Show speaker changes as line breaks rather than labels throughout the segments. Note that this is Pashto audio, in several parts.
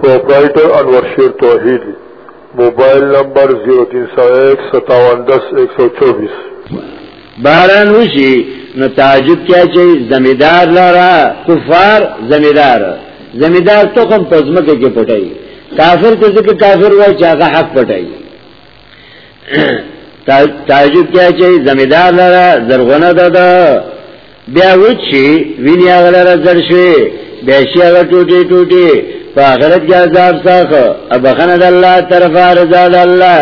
پروپرائیٹر انور شیر توحیدی موبائل نمبر 0301510124
باران وشي نو تعجب کیا چي زمیدار لرا کفار زمیدار زمیدار تخم پزمکه کې پټای کافر ته ځکه کافر وای چې هغه حق پټای تعجب کیا چې زمیدار لره زرغونه ده ده بیا وچی ویني هغه لره زر شوی بیا شي هغه ټوټي ټوټي په آخرت کې عذاب ساخه ابخنه د الله طرفه رضا د الله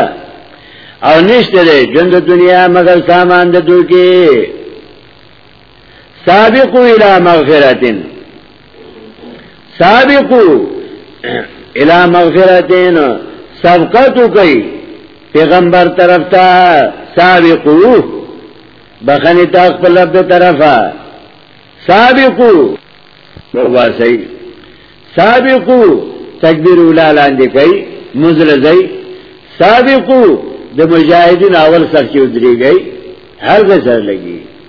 او نشته دی ژوند دنیا مگر سامان د دوی کې سابقو الى مغفرتن سابقو الى مغفرتن سبقتو کئی پیغمبر طرف تا سابقو بخنی تا خپل رب طرفا سابقو واسئی سابقو تکبیر اولا لاندې کوي مزلزي سابقو د مجاهدین اول سر کې ودرېږي هر ځای سره لګي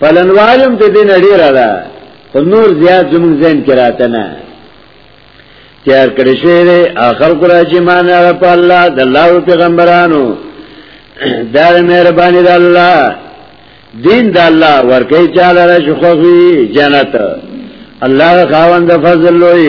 پلنوالم ته دې نړۍ را ده خو نور زیات زموږ ذهن کې راته نه تیار کړی شوی دی اخر کو راځي مان را په الله د الله او پیغمبرانو دا مهرباني د الله دین د الله ورکه چاله را شخوي جنت الله خاوند فضل لوی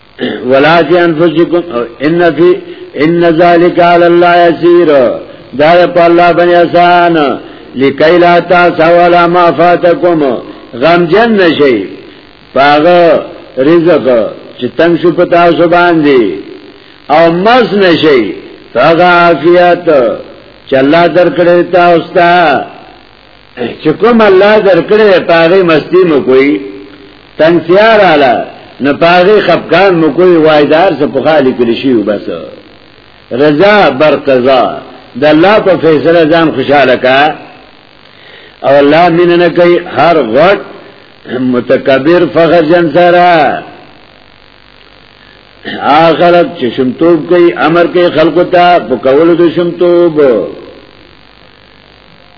ولا فی انفسکم ان فی ان ذالک علی الله یسیر دا په الله باندې آسان لکای لا تاسو ولا ما فاتکم غم جن نشي پاغه رزق چې تنگ شو په تاسو باندې او مس نشي پاغه عافیت چې الله درکړی تاسو ته چې کوم الله درکړې پاغه مستی مو کوي تنسیار اعلی نه پاغه خفقان مو کوي وایدار څه په خالي کې شي وبس رضا بر قضا د الله په فیصله ځان خوشاله کا او الله مين نه کوي هر غټ متکبر فخر جن سره آخرت چې شمتوب کوي امر کوي خلقو ته په کولو د شمتوب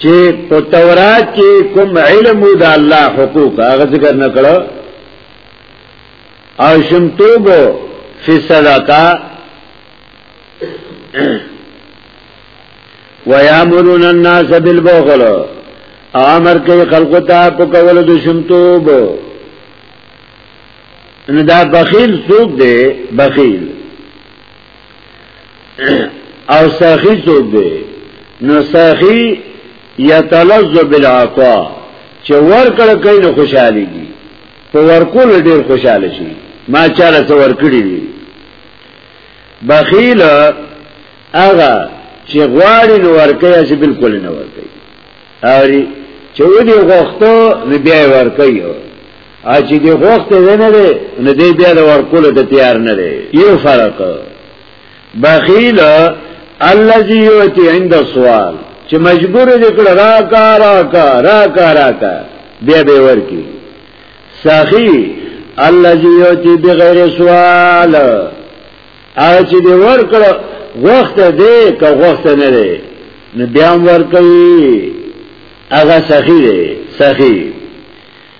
چې په تورات کې کوم علم د الله حقوق هغه ذکر نه کړو او شمتوب فی صدقه ويامرون الناس بالبخل امر کوي خلق ته په کول د شمتوب نو دا بخیل څوک دی بخیل او ساخی څوک دی نو ساخی یتلذ بالعطا چې ور کړه کوي نو خوشحالي دي په ورکول ډیر خوشاله شي ما چاله څو ور کړی دي بخیل هغه چې غواړي نو ورکه چې بالکل نه ورکه اوري چې ودی غوښتو نو بیا ورکه اچې دی غوښت دی نه دی نه دی بیا د ورکول ته تیار نه دی یو فرق بخیل الذي یوتی عند سوال چې مجبور دی کړه راکا راکا راکا راکا بیا به ورکی ساخی الذي یوتی بغیر سوال اچ دی ورکړه وخت دی که وخت نه دی نو بیا ورکی هغه ساخی دی ساخی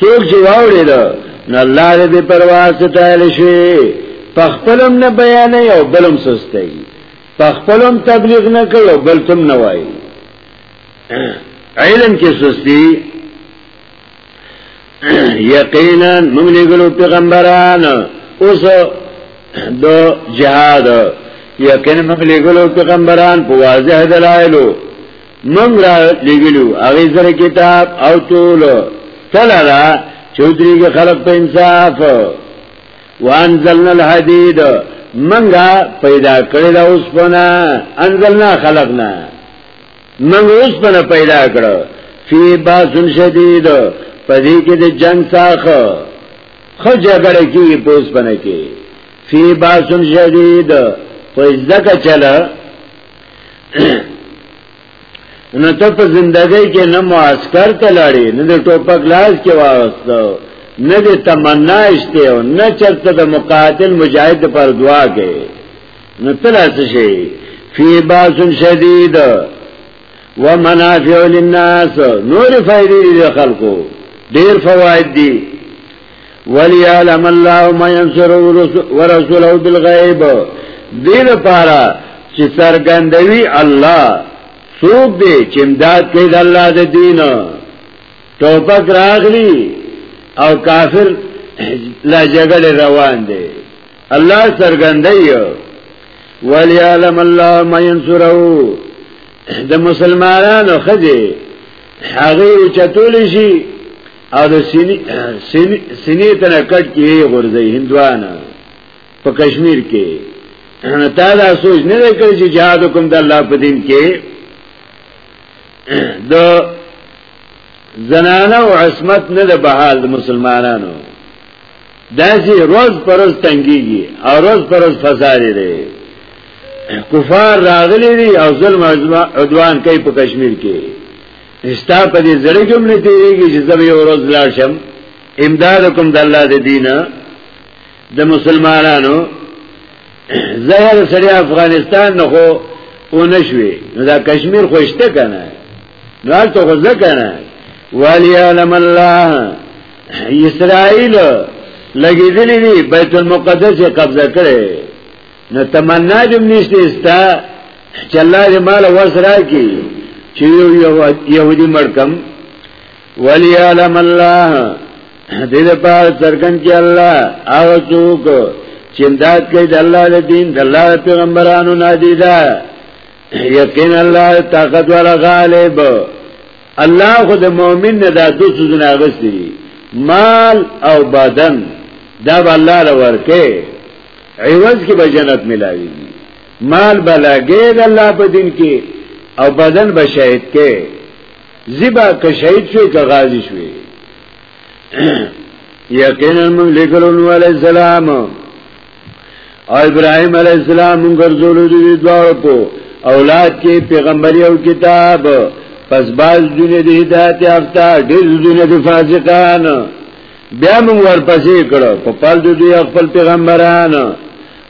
څوک چې واوري دا نو الله دې په پروا ستایل شي پخپلم نه بیان او بلم سستای پخپلم تبلیغ نه کوي او بل تم نه وایي علم کې سستی یقینا موږ لګلو پیغمبران اوس د جهاد یقینا موږ لګلو پیغمبران په واضح دلایلو من را لګلو هغه سره کتاب او ټول تلرا چودريږي خلق په انصاف وانزلنا الحديد منګه پیدا کړی دا اوس پنا انزلنا خلقنا منګه اوس پنا پیدا کړو فی باسن شدید پدې کې د جنگ ساخه خو جګړه کې پوس پنا کې فی باسن شدید پس دکا چلا نو ته په زندګۍ کې نه معسكر ته لاړې نه د ټوپک لاس کې واغستو نه د تمنا اشته او نه چرته د مقاتل مجاهد پر دعا کې نو تلاس شي فی باس شدید و منافع للناس نور فائدې دي خلکو ډیر فواید دي وليعلم الله ما ينصر ورسوله بالغيب دې لپاره چې څرګندوي الله څوک دی چې امداد کوي د الله د دین توپک راغلی او کافر لا جګړه روان دی الله څرګندوي وليعلم الله ما ينصره د مسلمانانو خدي هغه چتول شي او د سینې سینې سینې تر کټ کې غورځي هندوان په کشمیر کې تا دا سوچ نه کړ چې جهاد کوم د الله په دین کې د زنانه او عصمت نه د بحال د مسلمانانو داسې روز پر روز تنګيږي او روز پر روز فساد لري کفار راغلي دي او ظلم او عدوان کوي په کشمیر کې استا په دې زړه کې هم نه تیریږي چې زه یو ورځ لاړ شم امداد کوم د الله د دینه د مسلمانانو زهر سړی افغانستان نه خو و نشوي نو دا کشمیر خو شته کنه نو هلته خو ځه کنه والی علم الله اسرائیل لګیدلی دی بیت المقدس قبضه کړي نو تمنا جم نشته استا چې الله دې مال وسرا کی چې یو يهودي مرکم ولی علم الله دې په پار سرکن کې الله او څوک چې امداد کوي د الله د دین د الله پیغمبرانو نادیدا یقین الله طاقت والا غالب الله خو د مؤمن نه دا دوه سوزونه غستی مال او بدن دا به الله لور کې عوض کې به جنت ملاويږي مال بلاګې د الله په دین کې او بدن به شهید کې زیبا که شهید شوی که غازی شوی یقینا موږ لیکلو نو علی السلام او ابراهیم علی السلام موږ ګرځولو دي دوه په اولاد کې پیغمبري او کتاب پس باز دنیا دی هدایت یافته ډیر دنیا دی فاسقان بیا موږ ورپسې کړو په پال د دوی خپل پیغمبران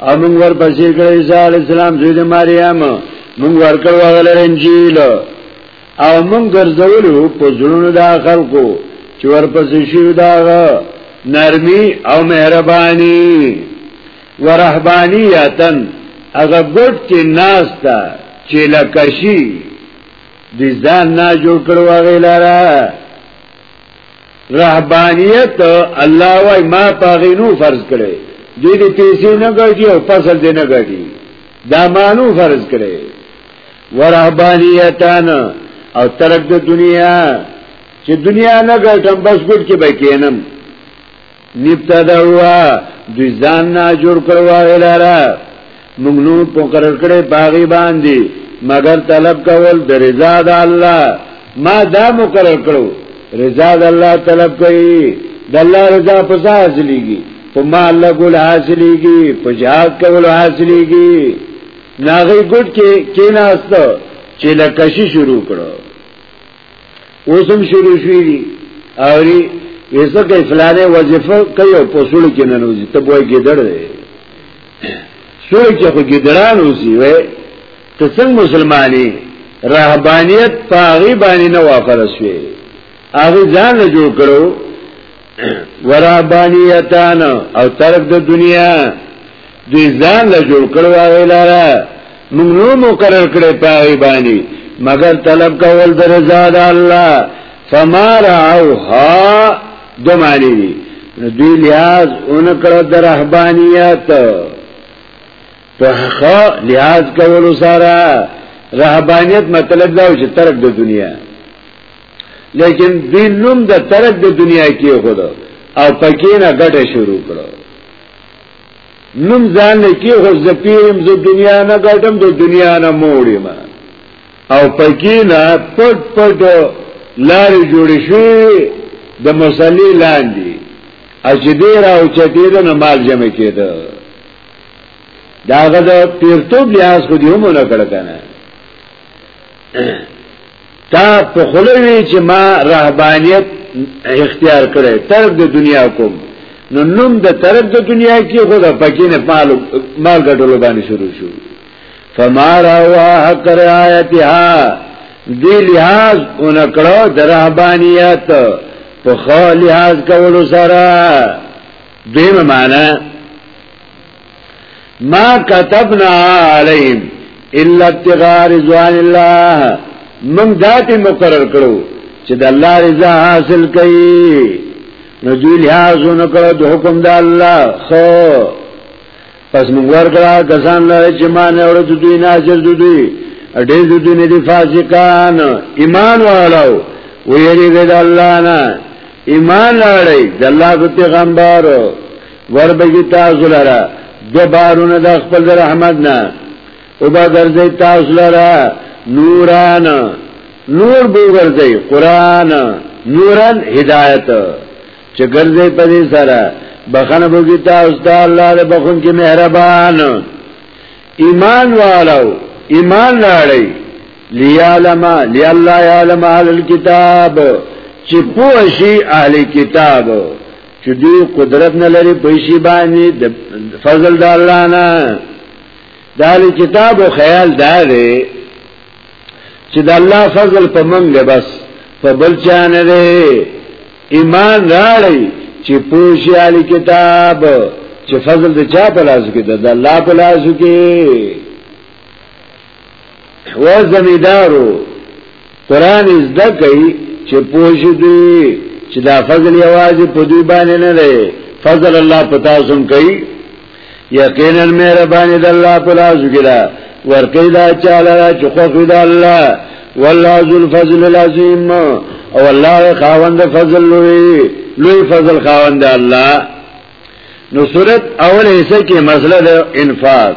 او موږ ورپسې کړو عیسی علی السلام زوی د مریم موږ ورکړو هغه انجیل او موږ ګرځولو په زړونو د خلکو چې ورپسې شو دا نرمي او مهرباني ورهبانیتن هغه ګډ کې ناس تا چې لکشي د ځان نه جوړ کړو هغه لاره رهبانیت الله وای ما پاغینو فرض کړي دوی دې پیسې نه ګټي او فصل دې نه ګټي دا مانو فرض کړي ورهبانیتان او ترک د دنیا چې دنیا نه ګټم بس ګټ کې به کینم نبتدعوا دوی ځان نه جوړ کړو غیلارا موږ نو پکړل کړي باغی باندې مگر طلب کول د رضا د الله ما دا مقرر کړو رضا د الله طلب کوي د الله رضا په ځای حاصلېږي په ما الله ګل حاصلېږي په جهاد کول حاصلېږي ناغي ګډ کې کیناستو چې لکشي شروع کړو اوسم شروع شوی دی اوری ویسا کئی فلانه وظیفه کئی او پسول کی ننوزی تب وی گیدر دی سول کی خو گیدران اوسی وی تسنگ مسلمانی رهبانیت پاغی بانی نوافرس وی آغی ځان له جوړ کړو ورابانیتان او ترک د دنیا دوی ځان له جوړ کړو هغه لاره موږ نو مقرر کړې پای باندې مگر طلب کول د رضا د الله فما راوها دو معنی دی دوی لحاظ اونکړه د رهبانیت په خو لحاظ کولو سره رهبانیت مطلب دا چې ترک د دنیا لیکن دی نوم د ترک د دنیا کې خود او پکې نه ګټه شروع کړو نوم ځان نه کې خو زپیم ز دنیا نه ګټم د دنیا نه موړی ما او پکې نه پټ پټ لار جوړ شي د مصلی لاندې اجدی را او چتی ده نه مال جمع کېده داغه د پیرتوب لحاظ خو دی هم نه کړ کنه تا په خلوی چې ما رهبانیت اختیار کړی ترک د دنیا کوم نو نوم د ترک د دنیا کې خو د پکې نه مال مال ګټلو باندې شروع شو فما راوا حق رعایتها دی لحاظ اونکړو د رهبانیت په خو لحاظ کولو سره دیمه معنی ما كتبنا عليهم الا ابتغاء رضوان الله من ذاتي مقرر کړو چې د الله رضا حاصل کړي نو دوی لحاظونه کړو د حکم د الله خو پس موږ ورکړه کسان له چې مان اور د دوی ناصر د دوی ډېر د دوی نه دي فاسقان ایمان والو ویری د الله نه ایمان لري د الله په پیغمبر وربګی تاسو لره د بارونه د خپل رحمت نه او به ګرځي تاسو لره نوران نور به ګرځي قران نوران هدایت چې ګرځي په دې سره بخنه بوګی تاسو ته الله له بخون کې مهربان ایمان والو ایمان لري لیعلم لیالله یعلم اهل الكتاب چې پوه شي اهل کتاب چې دوی قدرت نه لري په شی باندې د فضل د الله نه دا کتاب او خیال دا دی چې د الله فضل په موږ دی بس په بل چا نه دی ایمان راړی چې پوښي علی کتاب چې فضل د چا په لاس کې ده د الله په لاس کې و زمیدارو قرآن ازده کئی چه پوش دوی چه دا فضل یوازی پا دوی بانی نده فضل اللہ پتاسم کئی یقینا مهربانی د الله پر ازو ګرا ورکی دا چاله را چخوخ دا الله والله ذو الفضل العظیم او الله خاوند فضل لوی لوی فضل خاوند الله نو صورت اول حصہ کې مسله د انفاق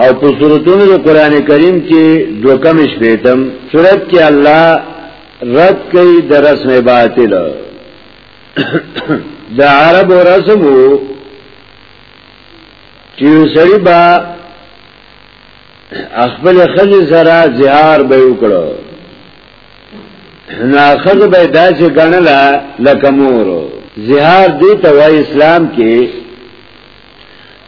او په سورتونو د قران کریم کې دو کم شپیتم سورت کې الله رد کوي د رسم باطل د عرب رسم چې سړي با خپل خځ سره زهار به وکړو نا خځ به داسې ګڼله لکه مور زهار دې ته وای اسلام کې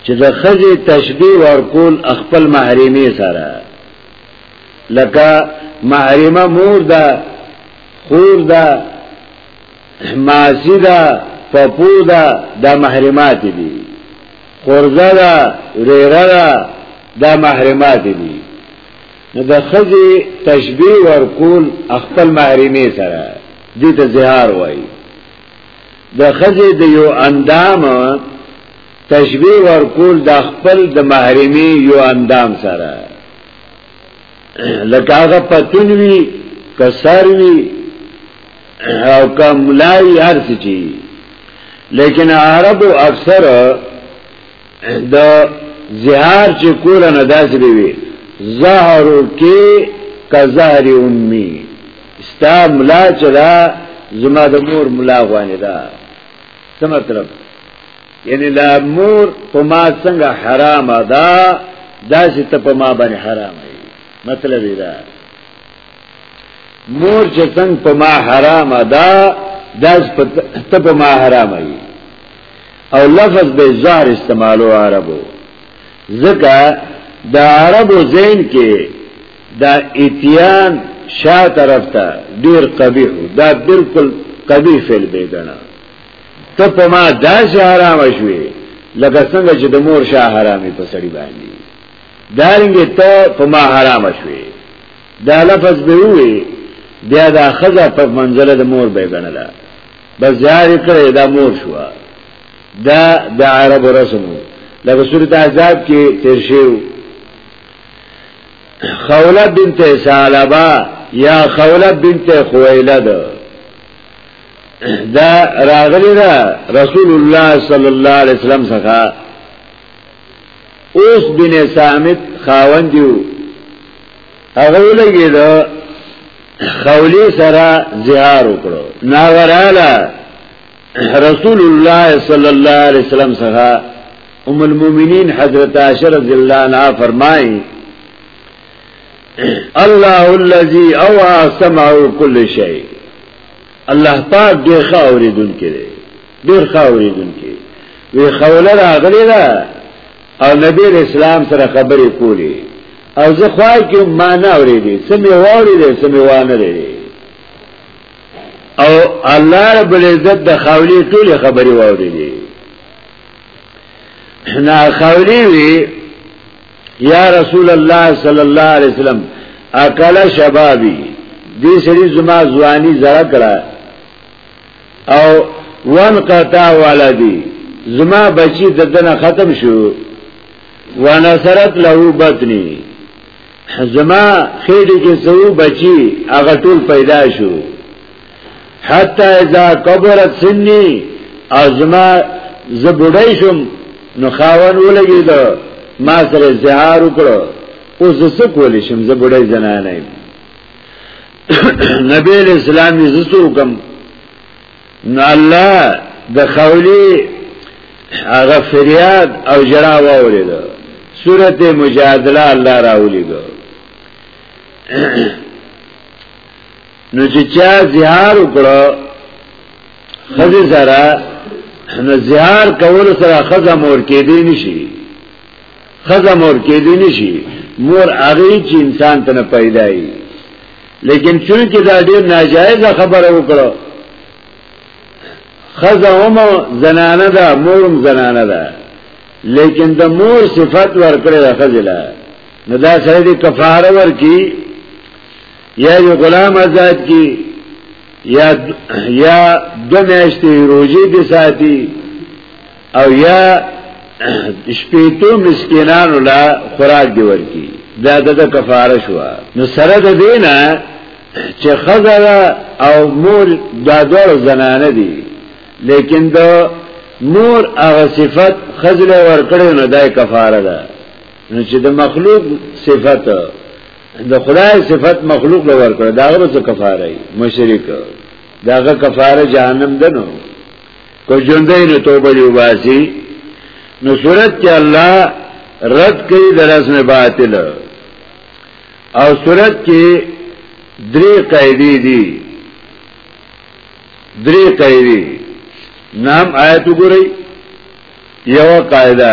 چې د خزه تشبیه ورکول خپل محرمه سره لکه محرمه مور ده خور ده ماسی ده پپو ده دا محرمات دي خورزه ده ریره ده دا محرمات دي نو د خزه تشبیه ورکول خپل محرمه سره دې ته زهار وایي د خزه د یو اندام تشبیه ورکول د خپل د محرمی یو اندام سره لکه هغه پتون وی کسر وی او کملای هر څه چی لیکن عربو اکثر د زهار چې کوله نه داسې به وي زهرو کې که زهر امي ستا ملا چې دا زما د مور ملا غوانې ده څه مطلب یعنی لا مور په ما څنګه حرام ده داسې ته په ما باندې حرام دی مطلب دا مور چې څنګه په ما حرام ده داس ته په ما حرام دی او لفظ به زهر استعمالو عربو ځکه د عربو زین کې دا اتیان شا طرف ته ډیر قبیح دا بالکل قبیح فعل به ګڼه ته په ما داسې حرام شوې لکه څنګه چې د مور شاه حرامې په سړی باندې دارنګ ته په ما حرام شوې دا لفظ به وي بیا دا خزه په منزله د مور به ګڼله بس زهار یې کړی دا مور شو دا د عربو رسم لکه سورت احزاب کې تیر شیو خوله بنت سالبا یا خوله بنت خویلد دا راغلی دا رسول الله صلی الله علیه وسلم څخه اوس بن سامت خاوند یو هغه ولګي دا خولی سره زهار وکړو ناغراله رسول الله صلی الله علیه وسلم څخه ام المؤمنین حضرت عائشہ رضی الله عنها فرمایي الله الذي اوعى سمع كل شيء الله پاک ډیر ښه اوریدونکي دی ډیر ښه اوریدونکي وی خوله راغلی ده او نبی اسلام سره خبرې کولې او زه خوای کې ما نه اورېدې سمې واورېدې سمې وانه لري او الله رب العزت د خولې ټول خبرې واورېدې نه خولې وی یا رسول الله صلی الله علیه وسلم اکل شبابی دې سړي زما ځواني زړه کړه او وان قطع ولدی زما بچی د دنه ختم شو وانا سرت له بطنی زما خېټه کې سو بچی هغه ټول پیدا شو حتا اذا کبرت سنی ازما زبډای شم نو خاون ولګی دا ما سره زهار وکړو اوس زه کول شم زبډای زنانه نبی علیہ السلام یې زسو کم نو الله د خولی هغه فریاد او جرا واورید سورته مجادله الله راولیګو نو چې چا زهار وکړو خزه زرا نو زهار کول سره خزه مور کې دی نشي خزه مور کې دی نشي مور هغه چې انسان ته نه پیدای لیکن چونکه دا ډیر ناجایز خبره وکړه خزه هم زنانه ده مورم زنانه ده لیکن د مور صفت ورکړه د خزله نو دا سره دی کفاره ورکی یا یو غلام آزاد کی یا یا دو میاشتې روزي دي ساتي او یا شپیتو مسکینانو لا خوراک دی ورکی دا د کفاره شو نو سره د دینه چې خزر او مور دا دوړ زنانه دي لیکن د مور هغه صفت خزل ورکړي نه دای کفاره ده نو چې د مخلوق صفت د خدای صفت مخلوق له ورکړه داغه څه کفاره ای مشرک داغه کفاره جهنم ده نو که ژوندې نه توبه دی وباسي نو صورت کې الله رد کوي درسن باطل او صورت کې درې قاعده دي درې قاعده نام آیت وګورئ یو قاعده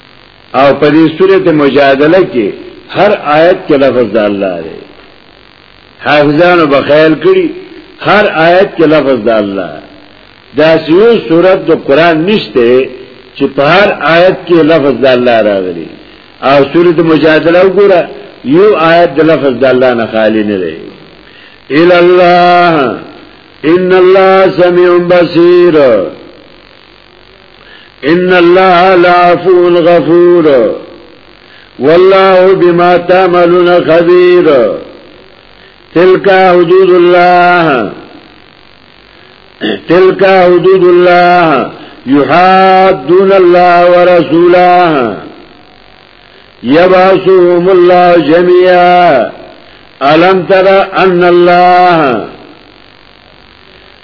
او په دې سورته مجادله کې هر آیت کې لفظ د الله دی حافظانو بخیل کړي هر آیت کې لفظ د الله دا یو صورت د قران نشته چې په هر آیت کې لفظ د الله راغلي او سورته مجادله وګوره یو آیت د لفظ د الله نه خالی نه دی الا الله ان الله سميع بصير ان الله لعفو غفور والله بما تعملون خبير تلك حدود الله تلك حدود الله يحادون الله ورسوله يبعثهم الله جميعا ألم ترى أن الله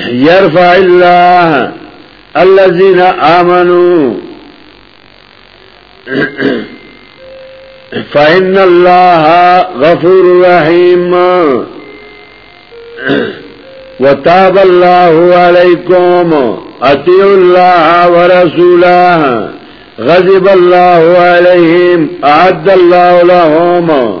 يرفع الله الذين آمنوا فإن الله غفور رحيم وتاب الله عليكم أطيعوا الله ورسوله غضب الله عليهم أعد الله لهم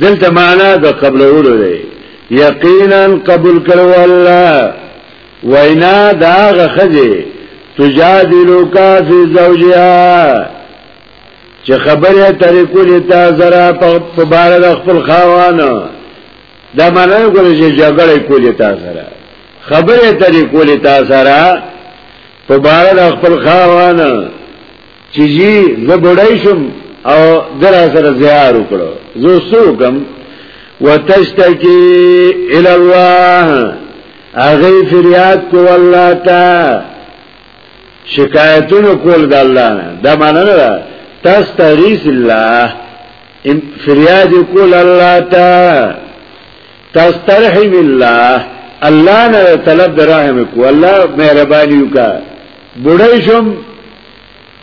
دلته معنا د قبلولو دی یقینا قبول کړو الله وینا دا غخذه تجادلو کا فی زوجها چې خبره ترې کولې تا زرا په بار د خپل خاوان دا معنی کولی چې جګړه کولې تا زرا خبره ترې کولې تا زرا په بار د خپل خاوان چې جی زه بډای شم او در سره زیار وکړو زه سوکم وتشتکی ال الله اغه فریاد کو الله تا شکایتونو کول د الله نه دا معنی نه ده تستغیث الله ان فریاد کول الله تا تسترحم الله الله نه طلب درهم کو الله مهرباني وکا بډای شم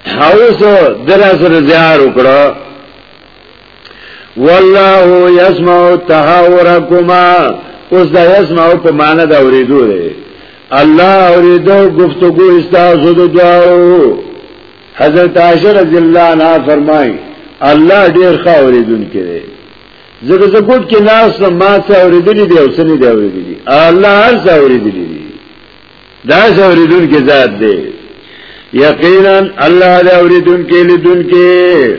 هاوس درا سره زیار وکړه والله يسمع تهاوركما اوس دا يسمع په معنا دا ورېدو دی الله اوریدو گفتگو استاسو دو دعاو حضرت عائشہ رضی اللہ عنہ فرمائی الله ډیر ښه اوریدون کړي زګه زګوت کې ناس ما څه اوریدلې دی او څه نه دی اوریدلې الله هر څه اوریدلې دا زوریدون کې ذات دی یقینا الله دا اوریدون کې لیدون کې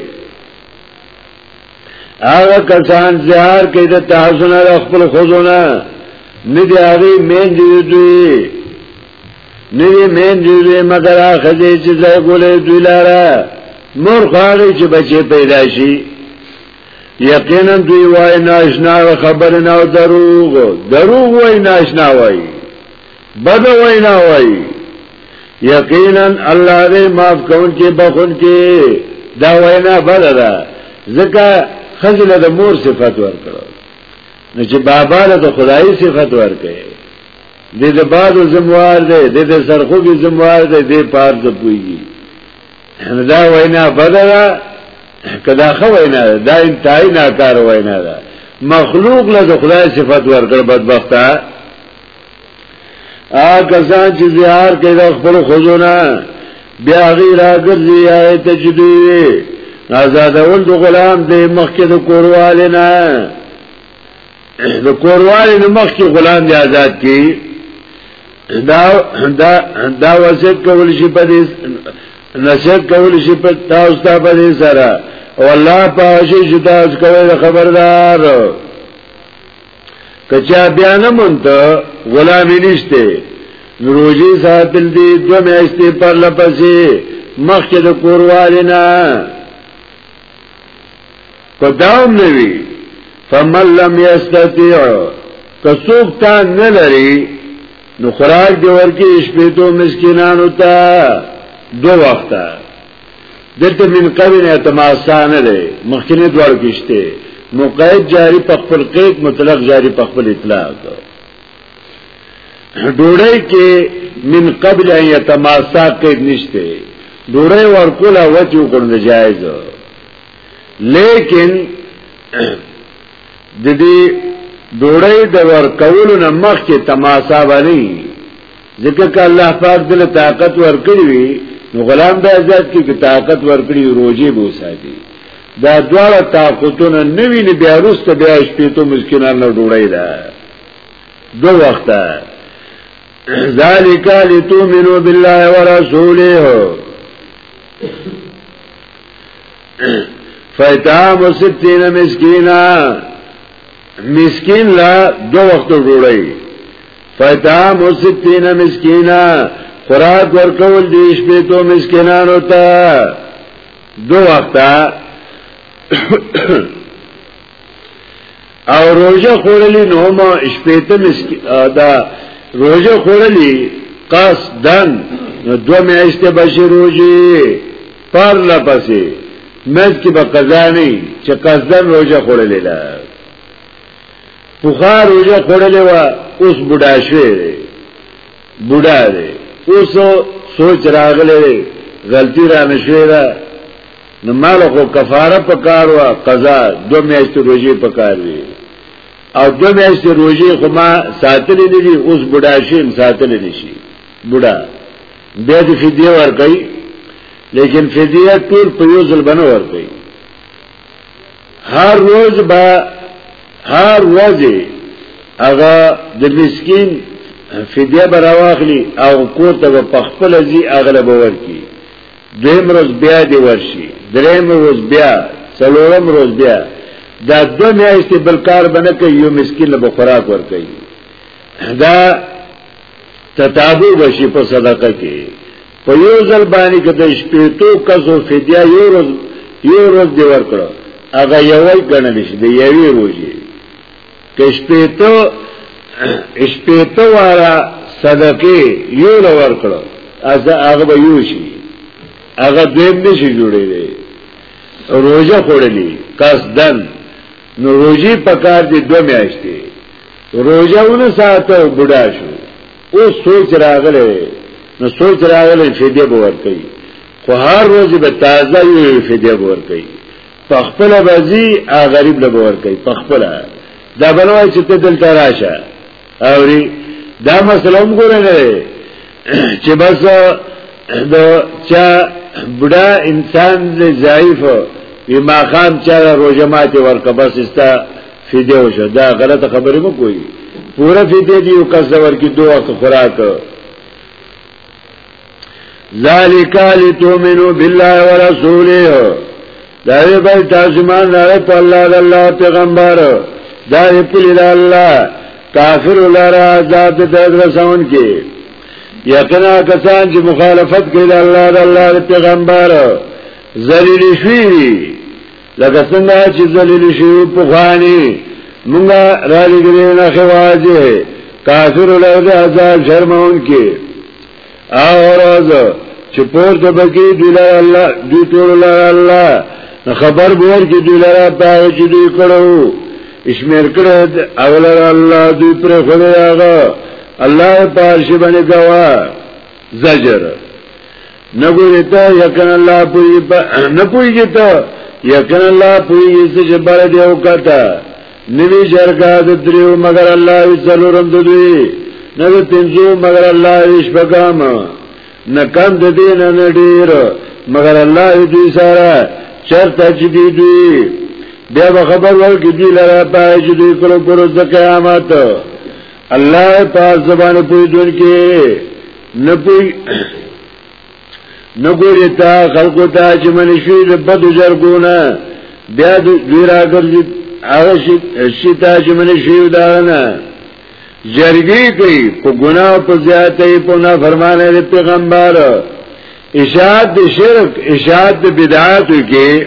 هغه کسان زهار کې د تاسو نه خپل خوځونه نه دی هغه مین دی دوی نه دی مین دی دوی مگر هغه دې چې ځای ګولې دوی لاره مور خاغی چې بچي پیدا شي یقینا دوی وای ناشنا خبر نه دروغ دروغ وای ناشنا وای بد وینا وای یقینا الله دې معاف کون کې بخون کې دا وینا بد ده ځکه خزله د مور صفات ورکړو نو چې بابا له د خدای صفات ورکړي دې د باد زموار دې دې د سرخو کې زموار دې دې پار د پويږي دا وینا بد ده کدا خو وینا ده دا انتهای ناکار وینا ده مخلوق له خدای صفات ورکړ بدبخته آکا سان چه زیار که دا خپل خوزونا بیا غی را گرزی آئی تجدوی آزادول دو غلام دی مخی دو کوروالی نا دو کوروالی نا مخی غلام دی آزاد کی دا دا دا وصیت کول شي په دې نصیحت کول شي په تاسو ته په دې سره او الله پاک شي چې تاسو کوي خبردار کچا بیا نه مونته غلامی نشته روزي ساتل دي دو میاشتې پر لپسې مخکې د کوروالینا په داوم نوي فمن لم يستطيع کسوک تا نه لري نو خوراک دی ورکی شپې تو مسکینانو ته دو وخته دلته من قبل نه تماسا نه دی مخکنه دوړ کېشته مقید جاری په خپل قید مطلق جاری په خپل اطلاق ډوړی کې من قبل ان يتماسا قید نشته ډوړی ورکول او چې وکړل جایز لیکن د دې ډوړی د ورکولو نه مخکې تماسا باندې ځکه که الله پاک دل طاقت ورکړي وي نو غلام به آزاد کی که طاقت ورکړي روزي به وساتي دا دواړه طاقتونه نوی نه بیا وروسته بیا شپېتو مسکینانو ډوړی ده دو وخته ذالک لتؤمنو بالله ورسوله فیتام و ستین مسکینا مسکین لا دو وقت ڈوڑی فیتام و ستین مسکینا خوراک ورکول دیش پیتو مسکنانو تا دو وقتا او روژه خوړلی نو ما شپېته مسکی دا روژه خوړلی قاس دن نو دو میاشتې بشي روژه پر لپسې مز کې به قضا نه چې قصدن روژه خوړلې ده پخار روجه خوڑلی و اوس بوډا شوی دی بوډا دی اوس سوچ راغلی دی غلطی را نشوی ده نو مال خو کفاره پکار و قضا دو میاشت روجه پکار وی او دو میاشت روجه خو ما ساتلی دی اوس بوډا شیم ساتلی نشي بوډا بیا د فدیه ورکړي لیکن فدیه ټول په یو ځل بنه ورکړي هر روز با هر روز هغه د مسكين فدیه براواخلی او کور ته په خپل ځي اغلب ورکی دویم روز بیا دی ورشي دریم روز بیا څلورم روز بیا دا دو میاشتې بل کار بنه کوي یو مسکین له خوراک ور کوي دا تتابو بشي په صدقه کې په یو ځل باندې کې د شپېتو کسو فدیه یو ورځ یو ورځ دی ورکړو هغه یوې ګڼل شي د یوې روزي که شپېتو شپېتو واره صدقه یو لور کړو از هغه به یو شي هغه دیم نشي جوړې دی روزه خورلې قصدن نو روزي پکار دي دوه میاشتې روزه ونه ساته بډا شو او سوچ راغله نو سوچ راغله فدیه به ورکړي خو هر روز به تازه یو فدیه به ورکړي په خپل بازی ا غریب له ورکړي په خپل دا بنوای چې ته دلته راشه اوري دا مسله هم ګورې نه چې بس د چا بډا انسان ضعیف وي ما خام چا روزه ماته ورکه بس استا فدیه وشه دا غلط خبرې مو کوي پورا فدیه دی یو کس دور کی دو وخت خوراک ذالک لتؤمنو بالله ورسوله دا وی بل تاسو مان نه په الله د الله پیغمبر دا وی په الله کافر لرا ذات د رسون کې یقینا کسان چې مخالفت کوي د الله د الله پیغمبر ذلیل شوی لکه څنګه چې ذلیل شو په خواني موږ را لګرې نه خواجه کافر له عذاب شرمون کې او راز چې پور د بګي د الله د ټول له الله خبر بور کې د لاره پاو چې دوی کړو اشمیر کړو اول الله دوی پر خدای هغه الله پارش باندې گوا زجر نګورې ته یقین الله پوی په نه پویږي ته یقین الله پویږي چې بار دی او کته نوی جرګه د دریو مگر الله وی څلورم د دوی نه د پنځو مگر الله وی شپږم نه کم د دین نه ډیر مگر الله وی دوی سره چرته چې دی دوی بیا خبر ورکړي لره پای چې دوی کولو پر د قیامت الله پاک زبان پوی دن کې نه پوی نه ګوري تا خلقو ته چې منې شوی د بد جرګونه بیا دوی راګرځي هغه شي ته چې منې شوی دا نه جرګي کوي په ګناه په زیاتې په نه فرمانه د پیغمبر اشاعت د شرک اشاعت د بدعاتو کې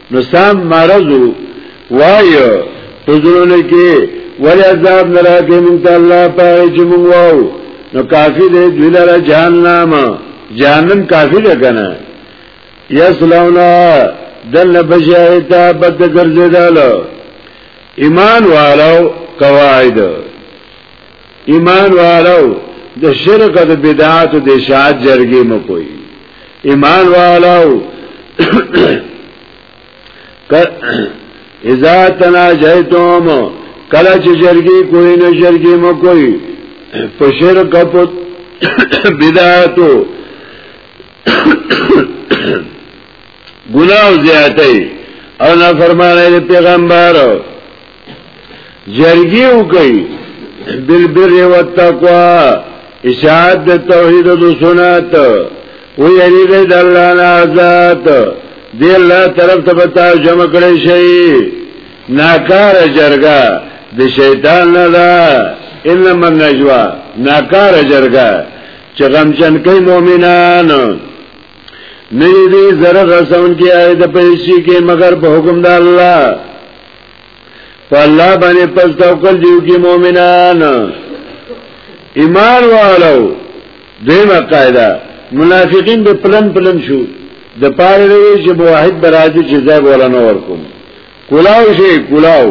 نو سام مرضو وایو پزړونه کې ولی عذاب نه راکې مونږ ته الله پاره چې مونږ واو نو کافی دې دوی لره جهنم جهنم کافی ده کنه یسلونا دل بشایتا بد ګرځیدل ایمان والو قواعد ایمان والو د شرک او د بدعات او د اشاعت جرګې مو کوي ایمان والو اذا تناجیتم کله چې جرګې کوی نه جرګې مو کوي په شرک په بدعاتو ګناه زیاتې او نه فرمانه پیغمبر جرګي وکي بل بر و تقوا اشاعت د توحید او سنت و یری د الله نه آزاد دی الله طرف ته بتا جمع کړی شي ناکار جرګه د شیطان نه ده انما النجوا ناکار جرګه چې غمجن کوي مؤمنان نه دې زره غسون کې آیت په شي کې مگر په حکم د الله فالله باندې پس توکل دیو کی مومنان ایمان والو دیمه قاعده منافقین به پلن پلن شو د پاره دی چې موحد براځي چې ځای ولا نه ورکوم کلاو شي کلاو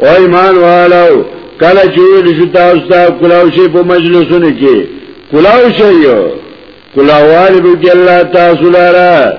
او ایمان والو کله چې لږ تاسو ته کلاو شي په مجلسونو کې کلاو شي یو کلاوال به الله تاسو لاره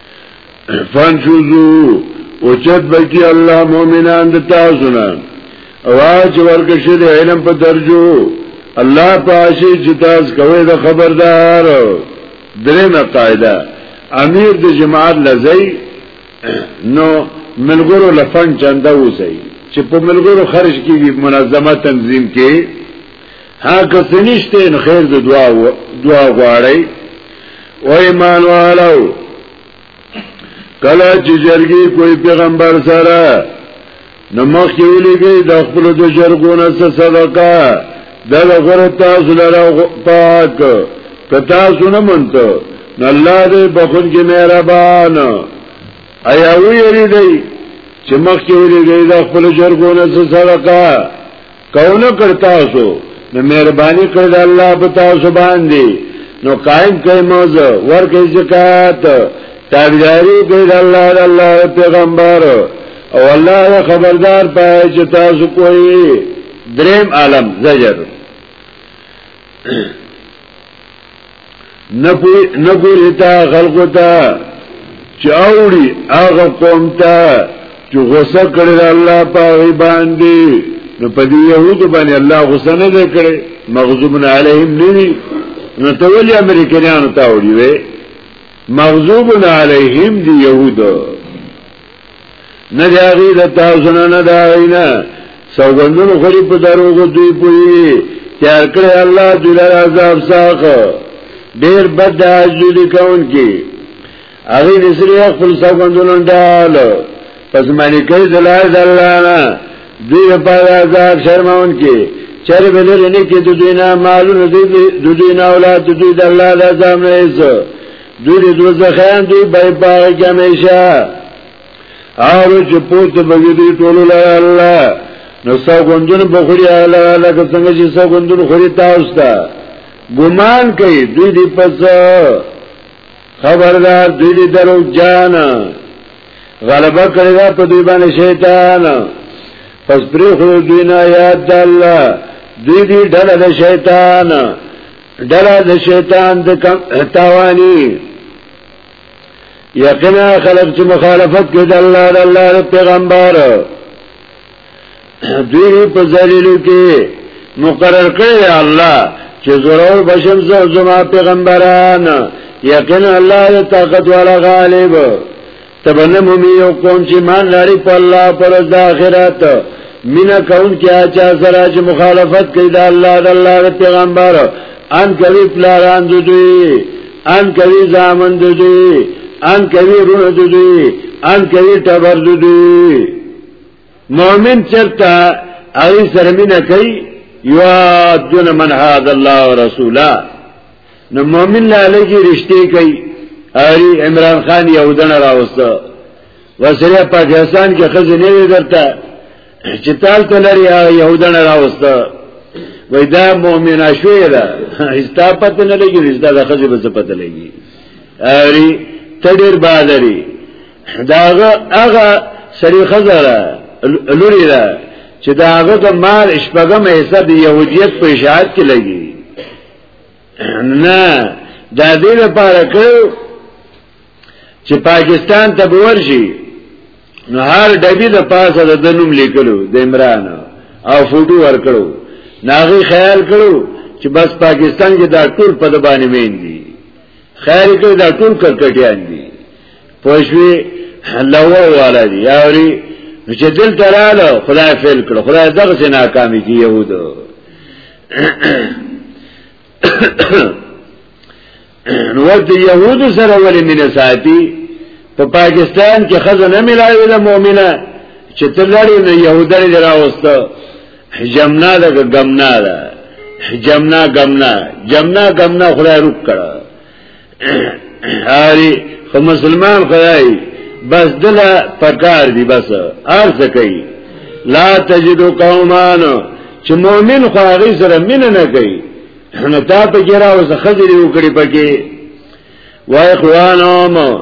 فانشوزو او چت بکی الله مؤمنان د تاسو نه او اج ورکشه د علم په درجو الله پاشي چې تاسو کوي د خبردار درنه قاعده امیر د جماعت لزی نو ملګرو لفن چنده وسی چې په ملګرو خرج کیږي منظمه تنظیم کې ها کس نشته نو خیر د دعا دعا غواړی او ایمان والو کله چې جرګي کوئی پیغمبر سره نو مخ یې ولګي د خپل د جرګونه څخه صدقه د غره تاسو لره پاک که تاسو نه منته نو الله دې بخون کې مهربان ایا ویری دی چې مخ یې ولګي د خپل جرګونه څخه صدقه کونه کرتا سو نو مهرباني کړې ده الله په تاسو باندې نو قائم کړئ موز ورکې زکات تابعداري کړې ده الله د الله پیغمبر او الله خبردار پای چې تاسو کوی دریم عالم زجر نګوری تا خلقو تا چه اوڑی آغا قوم تا چه غصه کړی دا اللہ پا غیبان دی نو پا دی یهودو بانی اللہ غصه نده کړی مغزوبن علیهم نوی نو تولی امریکنیانو تا اوڑی وی مغزوبن علیهم دی یهودو نه دی هغه د تاسو نه نه دا نه سوګندونو خوري په دروغو دوی پوي تیار کړی الله دوی له عذاب ساخه ډیر بد د اجلی کون کی هغه نسری خپل سوګندونو ډال پس معنی کوي دلای د الله نه دوی په عذاب شرمون کی چر به لري نه کې د دوی نه مالونه دوی د دوی نه اولاد دوی د الله د عذاب نه ایسو دوی د دوه ځخان دوی بای پاک کمیشه آرو چې پوت بگی دوی ټولو لر اللہ نو سا گندون بخوری آلا لکه څنګه چې سا گندون خوری تاوستا گمان کئی دوی دی پس خبردار دوی دی درو جان غلبه کړی دا په دوی باندې شیطان پس پری خو دوی نه یاد د الله دوی دی ډله د شیطان ډلا د شیطان د تاوانی یقینا خلق چې مخالفت کوي د الله د الله پیغمبر دوی په ذلیلو کې مقرر کړی الله چې ضرور بشم زما پیغمبران یقینا الله طاقت والا غالب تبنه مومی یو قوم چې مان لري په الله پر د آخرت مینا کون کې اچا سره چې مخالفت کوي د الله د الله پیغمبر ان کوي پلاران دوی ان کوي زامن دوی ان کوي رونه دوی ان کوي تبر دوی مؤمن چرته هغه سره مینا کوي یا دون من هذا الله ورسولا نو مؤمن لاله کی رشتہ کوي اری عمران خان یودن راوسته وسره پاکستان کې خزه نه درته چې تال تلری یودن راوسته وای دا مؤمن شوی دا استا پته نه لګی رشتہ د خزه به پته لګی اری تډیر بازاری داغه هغه سړي خزره لوري ده چې داغه د مال شپږم حصہ د يهوديت په اشاعت کې لګي نه دا دې لپاره کړو چې پاکستان ته ورشي نو هر ډبی د پاسه د دنوم لیکلو د عمران او فوټو ورکړو ناغي خیال کړو چې بس پاکستان کې دا ټول په د باندې وین دي خیر کړ دا ټول کرکټیان دي پښوی لوړ والا دی یاوري چې دل تراله خدای فعل کړو خدای دغه سي ناکامي کی يهود نو د يهود سره ولې مینه ساتي په پا پاکستان کې خزه نه ملایوي د مؤمنه چې تلړی نه يهودري دراوسته جمنا ده غمنا ده جمنا غمنا جمنا غمنا خدای روک کړه هاري خو مسلمان خدای بس دلا پکار دی بس ار څه کوي لا تجدو قومان چې مؤمن خو هغه سره مين نه کوي نو تا په ګرا او زخذري وکړي پکې وای خوانو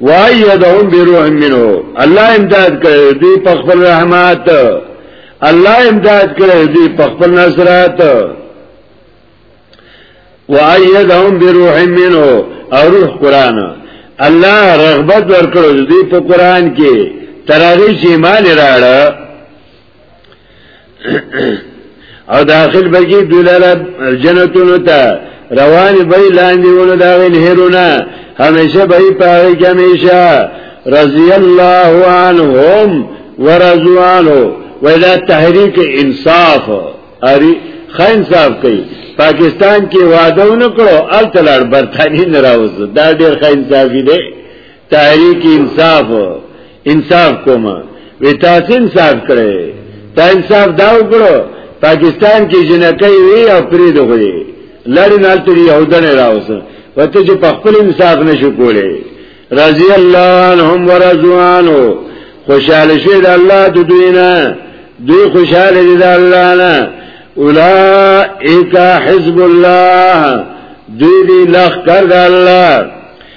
وایدهم بروح منه الله امداد کړي دی په خپل رحمت الله امداد کړي دی په خپل نصرت وایدهم بروح منه او روح قران الله رغبت ورکړو دی په قران کې ترغی چې ایمان راړه او داخل بکی دولالا جنتونو تا روان بی لاندی ونو داغین هیرونا همیشه بی پاگی کمیشه رضی اللہ عنهم ورزوانو ویلا تحریک انصاف اری خا انصاف کوي پاکستان کې واده ونکړو التلار برتانی نه راوځو دا ډیر خا انصافي دی تحریک انصاف انصاف کوم وی تاسو انصاف کړئ تا انصاف دا وکړو پاکستان کې جنکې وی او پرې دغړي لړ نه تری یهودن راوس وته چې په خپل انصاف نشو کولای رضی الله عنهم ورضوانو خوشاله شه د الله د دوی نه دوی خوشاله دي د الله نه اولائک حزب الله دوی دی لخ
کرد اللہ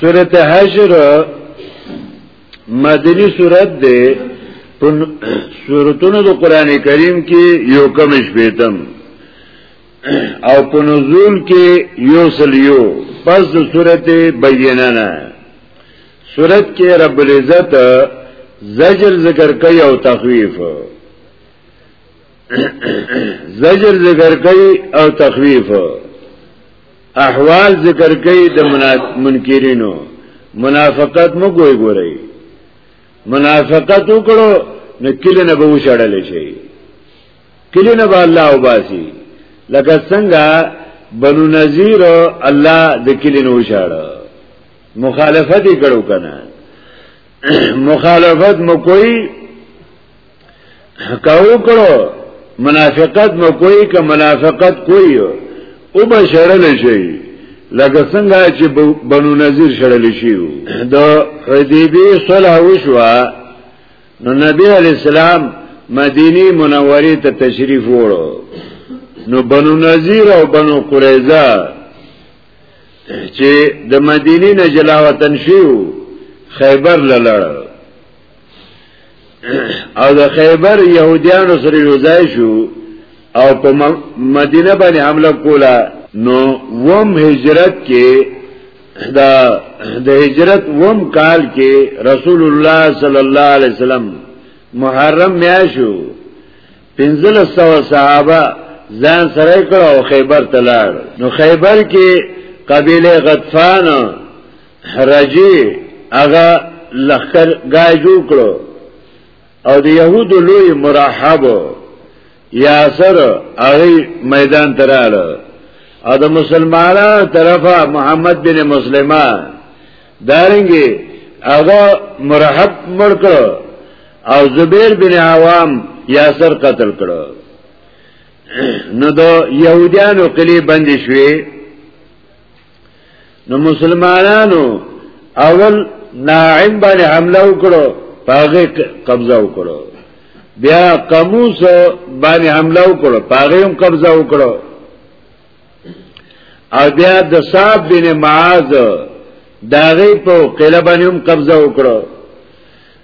سورت حشر مدنی سورت ده سورتونو د قران کریم کې یو کم شپیتم او په نزول کې یو سلیو پس د سورته بینه نه سورت کې رب العزت زجر ذکر کوي او تخویف زجر ذکر کوي او تخویف احوال ذکر کوي د منکرینو منافقت مو کوی ګورئ منافقت وکړو نو کله نه به وشړل شي کله نه به الله وباسي لکه څنګه بنو نذیر الله د کله نه وشړ مخالفت کړو کنه مخالفت مو کوئی کاو کړو منافقت مو کوئی که منافقت کوئی او به شړل شي لکه څنګه چې بنو نذیر شړل شي د حدیبی صلح وشوا نو نبی علی السلام مدینی منوری ته تشریف وړو نو بنو نذیر او بنو قریظه چې د مدینی نه جلا وطن شیو خیبر لړ او د خیبر يهوديانو سره یو ځای شو او په مدینه باندې حمله کوله نو وم هجرت کې دا د هجرت وم کال کې رسول الله صلی الله علیه وسلم محرم میاشو 1500 صحابه ځان سره کړو خیبر تلار نو خیبر کې قبیله غطفان راجی هغه لخر گای جوړ کړو او د يهودو لوی مرحب یا سر هغه میدان تراله او د مسلمانانو طرفه محمد بن مسلمه دارنګي هغه مرحب مړ کړو او زبیر بن عوام یاسر قتل کړو نو د يهودانو کلی بند شوي نو مسلمانانو اول ناعم باندې حمله وکړو پاغه قبضه وکړو بیا قموس باندې حمله وکړو پاغه هم قبضه وکړو او بیا د صاحب بن معاذ داغه په قلبانه هم قبضه وکړو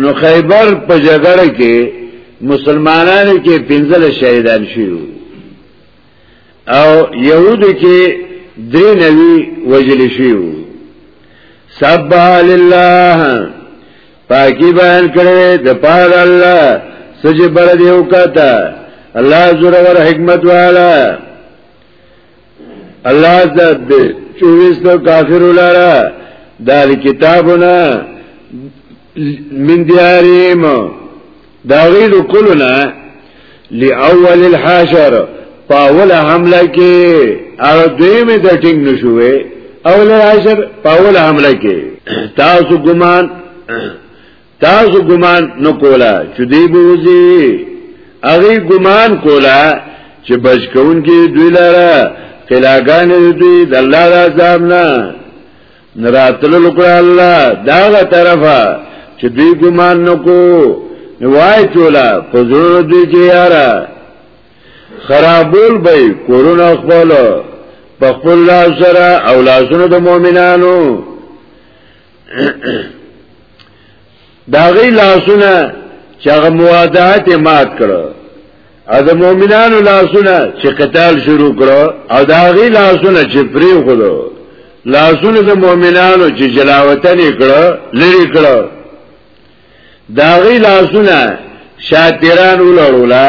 نو خیبر په جګړه کې مسلمانانو کې پنځل شهیدان شوي او يهودو کې درې نوي وجل شوي سبح لله پاکی بیان کړي د پاره الله سجه بر دیو کاته الله زور ور حکمت والا الله ذات دې چويستو کافر لاره دال کتابونه من دیاریم دا غیر کلنا لأول الحاشر پاول حمله کې او دویم د ټینګ نشوي اول الحاشر پاول حمله کې تاسو ګمان تاسو ګمان نو کولا چې دی بوزي هغه ګمان کولا چې بچ کون کې دوی لاره قلاګان دوی د الله د عذاب نه نراتل لکړه الله داغه طرفه چې دوی ګمان نو کو وای چولا پزړو دوی کې یارا خرابول به کورونه خپل په خپل سره اولادونو د مؤمنانو دا غي لاسونه چې هغه موادات مات کړو او د مؤمنانو لاسونه چې قتال شروع کړو او دا غي لاسونه چې پریو کړو لاسونه د مؤمنانو چې جلاوطن کړو لری کړو دا غي لاسونه شاتران ولړولا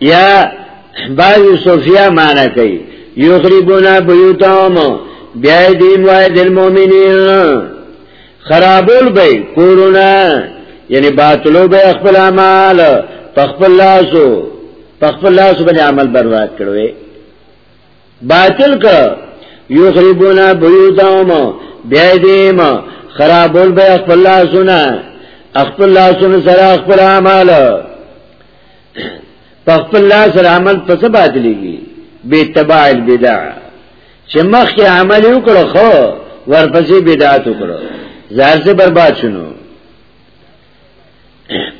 یا بعض صوفیا معنی کوي یخربونا بیوتهم بیا دین وای دل مومنین خرابول بی کورونا یعنی باطلو بی اخبر عمال پخبر لاسو پخبر لاسو بنی عمل برباد کروی باطل کا یخربونا بیوتاهم بیدیم خرابول بی اخبر اللہ سنا اخبر اللہ سنا سر اخبر عمال پا اخبر اللہ سر عمل پس باطلی گی بی تباع البدع چه مخ کی عمل یو کرو خو ورپسی بدعاتو کرو زهر سے برباد شنو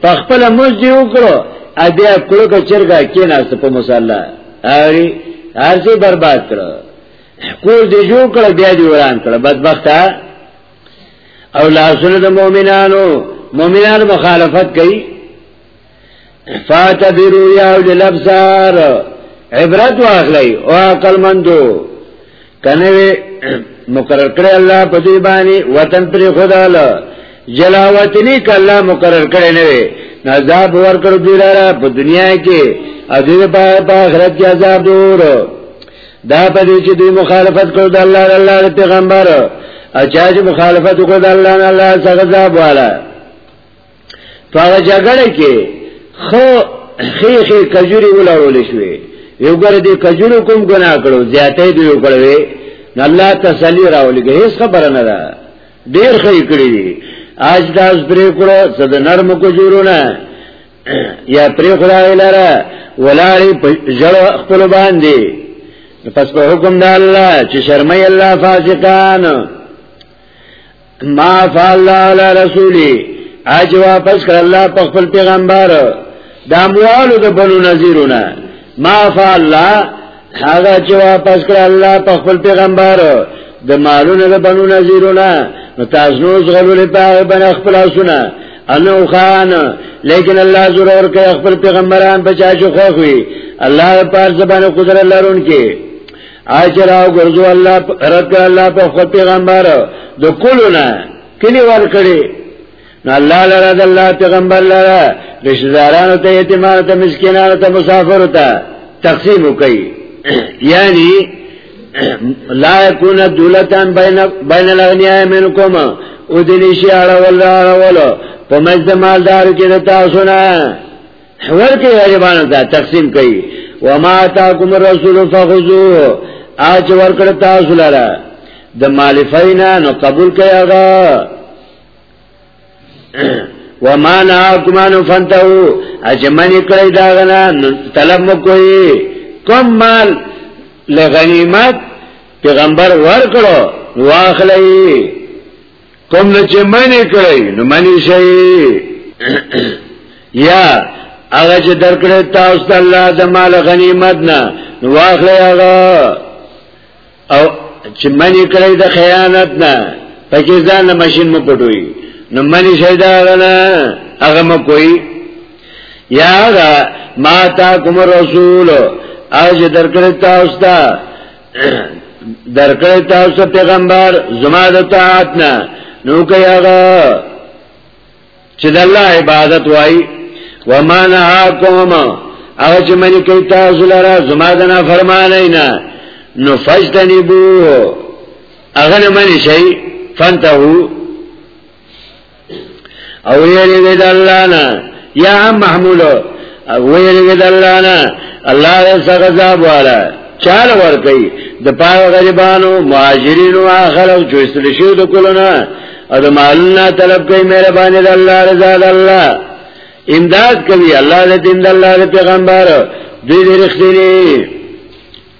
په خپل مز دی وکړو ا بیا کړو که چرګه کې ناس په مصلا اوري ارزه برباد کړو کور دی جوړ کړو بیا دی وران کړو بدبخت او لاسونه د مؤمنانو مؤمنانو مخالفت کوي فاتبرو یا الابصار عبرت واخلی او عقل مندو کنه وی مقرر کړی الله په دې باندې وطن پر خداله جلا وطنی ک الله مقرر کړی نه وی عذاب ورکړ دوی لاره په دنیا کې او دې په آخرت کې عذاب دور دا په دې چې دوی مخالفت کړو د الله الله پیغمبر اچا چې مخالفت وکړ د الله نه الله څخه عذاب والا په هغه جګړه کې خو خې خې کجوري ولاړول شوې یو ګره دې کجورو کوم ګناه کړو زیاتې دی وکړوي نو الله تسلی راولګي هیڅ خبره نه ده ډیر خې کړی دي اج داس پرې کړو صد نرم کجورو نه یا پرې خدای لاره ولاري جړ خپل باندې پس په حکم د الله چې شرمای الله فاسقان ما فعل علی رسولی اج واپس کړ الله په خپل پیغمبر د اموالو د بنو نذیرونه ما فعل هغه چې واپس کړ الله په خپل پیغمبر د مالونو د بنو نذیرونه نو تاسو نو زغلول په بن خپل سونه انو خان لیکن الله ضرور کوي خپل پیغمبران بچا شو خوخوي الله پاک زبانه قدرت لرونکي اچراو ګرځو الله رد الله په خپل پیغمبر د کولونه کلی ور کړی نو الله لرا د الله پیغمبر لرا رشتہ دارانو ته یتیمانو ته مسکینانو ته مسافرو ته تقسیم وکي یعنی لا یکون دولتان بین بین الاغنیاء منکم او دلیشی اړه ولا اړه ولا په مزد مالدار کې تاسو نه ورکه غریبانو ته تقسیم کوي وما تاکم الرسول فخذوه اج ورکړ تاسو لاره د مالفینا نو قبول کړي هغه وما نهاکم ان فنتو اج من کړی دا غنا طلب مکوئی کم مال لغنیمت پیغمبر ورکړو واخلئ کوم نه چې منی کړی نو منی شي یا هغه چې درکړی تاسو ته الله د مال غنیمت نه نو واخلې هغه او چې منی کړی د خیانت نه پکې ځان ماشين مو پټوي نو منی شي دا نه هغه مو کوي یا ما تا کوم رسول اج درکړی تاسو ته درکړی تاسو پیغمبر زما د طاعت نه نو کوي هغه چې د الله عبادت وای و ما نهاکم او چې منی کوي تاسو لره زما د نه فرمانای نه نو فجتنبو هغه نه منی شي فانتهو او یریږي د الله نه یا هم محمول او یریږي د الله نه الله یې څنګه ځاب والا چال ور کوي د پاره غریبانو مهاجرینو اخره او جوړستل شي د کولونه او د مالونه طلب کوي مهرباني د الله رضا د الله امداد کوي الله د دین د الله د پیغمبر دوی رښتینی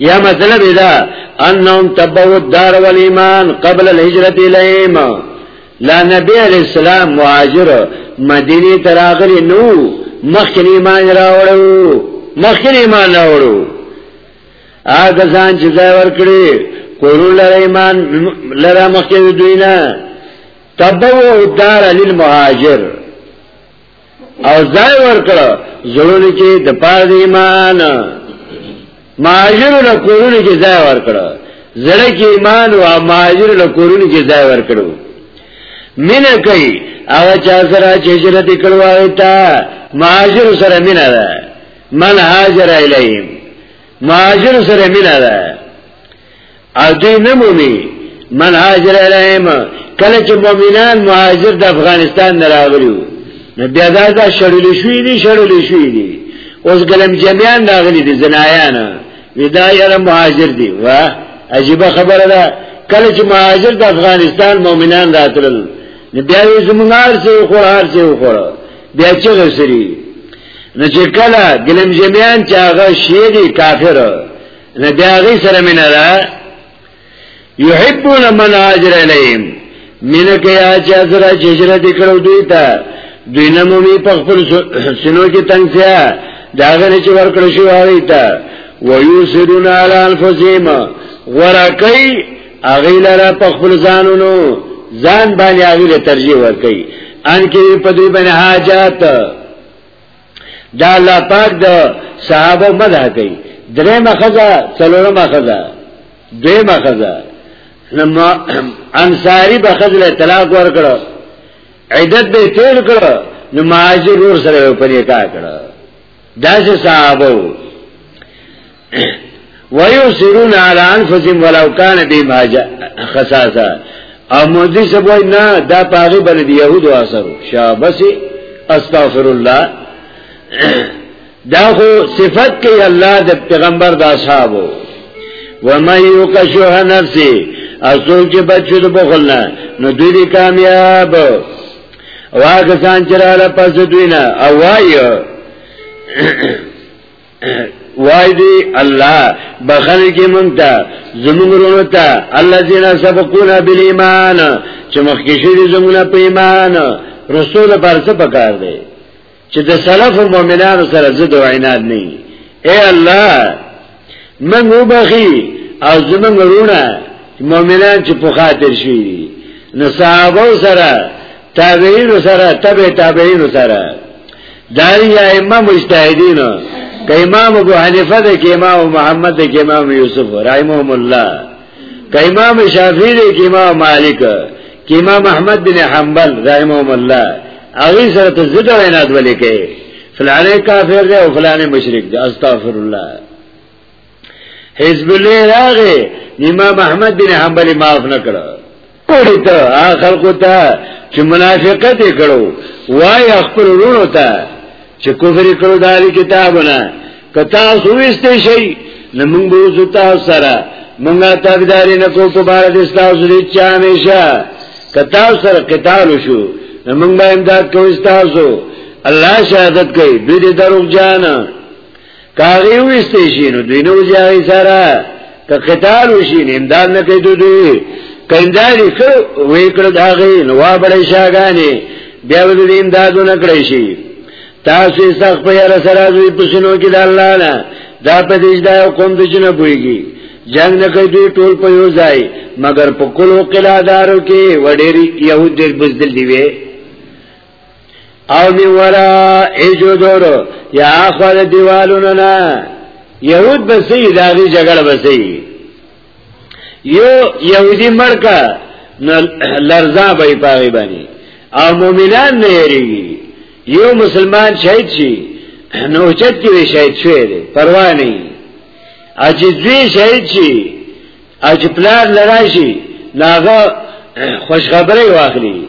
یا مطلب دا انهم تبوا الدار والایمان قبل الهجرت الیهم لا نبی علیہ السلام مهاجر مدینه تراغلی نو مخکې ایمان راوړو مخکې ایمان راوړو هغه ځان چې ځای ورکړي کورو لره ایمان لره مخکې دوی نه تبو دار للمهاجر او ځای ورکړ زړونه چې د پاره دی ایمان ماجر له کورونه کې ځای ورکړ زړه کې ایمان او ماجر له کورونه کې ځای ورکړ مینه کوي او چا سره چې هجرت کړو آیتا ماجر سره مینه ده من هاجر الیهم ماجر سره مینه ده او دوی نمومی من هاجر الیهم کله چې مؤمنان مهاجر د افغانستان نه راغلي نو بیا دا دا شړل شوې دي شړل شوې دي اوس ګلم جمعیان راغلي دي زنایان ودا یې مهاجر دي وا عجیب خبره ده کله چې مهاجر د افغانستان مؤمنان راتلل نو بیا یې زمونږار سي خو هر سي خو بیا چې غسري نو چې کله ګلم جمعیان چې هغه شیری کافر نه بیا غي سره مینا ده یحبون من هاجر الیهم مینه کې یا چې سره هجرت کړو دوی ته دوی نه مو په خپل سينو کې تنگسیا دا غره چې ورکړ شو هغه ته ويوسرون علی انفسهم ورکای اغه لرا په خپل ځانونو ځان باندې هغه له ترجیح ورکړي ان کې په دې باندې حاجت دا الله پاک د صحابه مدح کوي درې مخزه څلور مخزه دوی مخزه نما انصاری به خزل طلاق ور کړو عدت به تیر کړو نو مهاجر ور سره په نکاح کړو دا چې صحابه ويسرون على انفسهم ولو كان بهم حاجه خصاصه او مودي سبوي نه دا پاغي بل دي يهود اثر شابسي استغفر الله دا خو صفت کوي الله د پیغمبر د اصحابو ومن یوکشوه نفسه اصول چې بچو د بخل نه نو دوی دي کامیاب واګه سان چراله پس دوی نه او وایو وای دی الله بخنه کې مونږ ته زمونږ ورونو ته الله جنا سبقونا بالایمان چې مخکې شې زمونږ په ایمان رسول پر څه پکار دی چې د سلف مؤمنانو سره زده ویناد نه اے الله من وبخي او زمونږ ورونه مؤمنان چې په خاطر شي نو صحابه سره تابعین سره تبع تابعین سره داری ائمه مجتهدین ک امام ابو حنیفه د ک امام محمد د ک امام یوسف رحمهم الله ک امام شافعی د ک امام مالک ک امام احمد بن حنبل رحمهم الله اوی سره ته زړه وینات ولې کې فلانه کافر دی او فلانه مشرک دی استغفر الله حزب الله راغه امام احمد بن حنبل معاف نکړه کوړی ته اخر کو ته چې منافقت کړو وای خپل ورونو ته چې کفر کړو دالي کتابونه کتا سويسته شي نمنګ بو زتا سره منګه تابعداري نه کو په بار د استاو سره چا همیشه کتا سره قتال شو نمنګ به امداد کوي استاو الله شهادت کوي دې دروغ جانا کاغی ویستی شی نو دوی نو جاغی سارا که قتال وشی نو امداد نکی دو دوی که امدادی کرو وی کرد آغی نو وابڑی شاگانی بیا بدو دی امدادو نکڑی شی تاسو سخ په یاره سره دوی پسینو کې د الله نه دا په دې دا کوم د جن بوېږي جنگ نه کوي دوی ټول په یو ځای مگر په کلو قلادارو کې وډېری يهود دې بزدل دی وي او من ورا ایجو دورو یا آخوال دیوالونو نا یهود بسی داغی جگل بسی یو یهودی مرکا لرزا بای پاغی بانی او مومنان نیریگی یو مسلمان شهید شي نوچت کې شهید شوی دی پروا نه اچ دوی شهید شي اچ پلار لراشي ناغه خوشخبری واخلي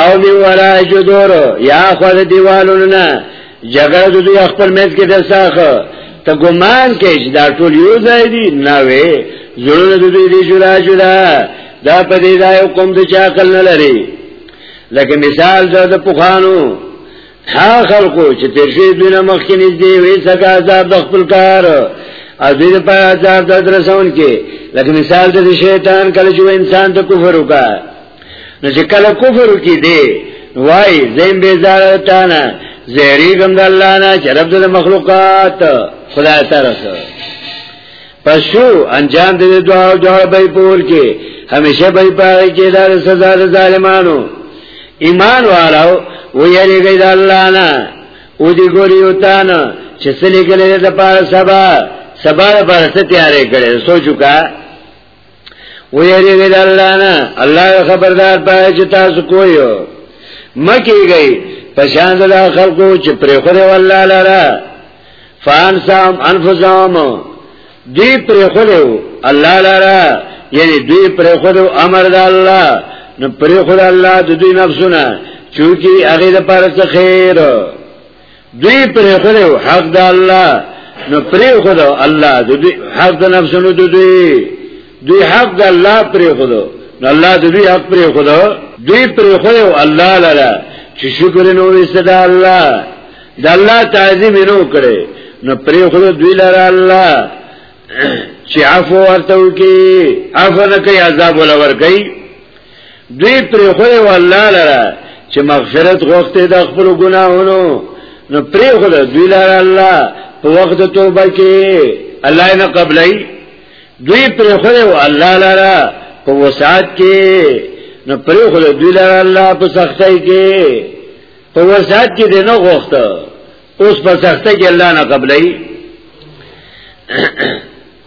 او من ورا جدور یا خود دیوالوننا جګړه د دوی خپل مېز کې درساخه ته ګمان کې چې دا ټول یو ځای دي نه وي زړونه د دوی دي جدا جدا دا په دې ځای کوم د چا کل نه لري لکه مثال دا د پوخانو ها خلکو چې تیر شوی دوی نه مخکې نږدې وي څنګه عذاب د خپل کار او دوی په عذاب د درسون کې لکه مثال د شیطان کله چې انسان ته کفر وکا نو چې کله کفر وکي دی وای زم به زارتانا زهری ګم د الله نه چې رب د مخلوقات خدای تعالی سره پسو انجام دې دعا او دعا به پور کې همیشه به پاره کې دار سزا د ظالمانو ایمان والو و یریږي د الله نه او دې ګوري او تان چې سلی ګلې د پاره سبا سبا د پاره ستاره کړي سوچو کا ویریږي د الله نه الله خبردار پای چې تاسو کویو مکی گئی پشان د خلکو چې پر خوره والله لرا فانسام انفسهم دی پر خوره الله لرا یعنی دی پر خوره امر د الله نو پر خوره الله د دوی نفسونه چونکی هغه د پاره خیر دوی پر خدای حق د الله نو پر خدای الله د دوی حق د نفسونو د دوی دوی حق د الله پر خدای نو الله د دوی حق پر خدای دوی پر خدای او الله لره چې شکر نو وسد الله د الله تعظیم نو کړي نو پر خدای دوی لره الله چې عفو ورته وکي عفو نه کوي عذاب ولا ور کوي دوی پر خوې والله لره چې مغفرت غوښته د خپل ګناهونو نو پر خو دوی لره الله په وخت توبه کې الله نه قبلای دوی پر خوې والله لره په وسعت کې نو پر خو دوی لره الله په سختۍ کې په وسعت کې دینه غوښته اوس په سختۍ کې الله نه قبلای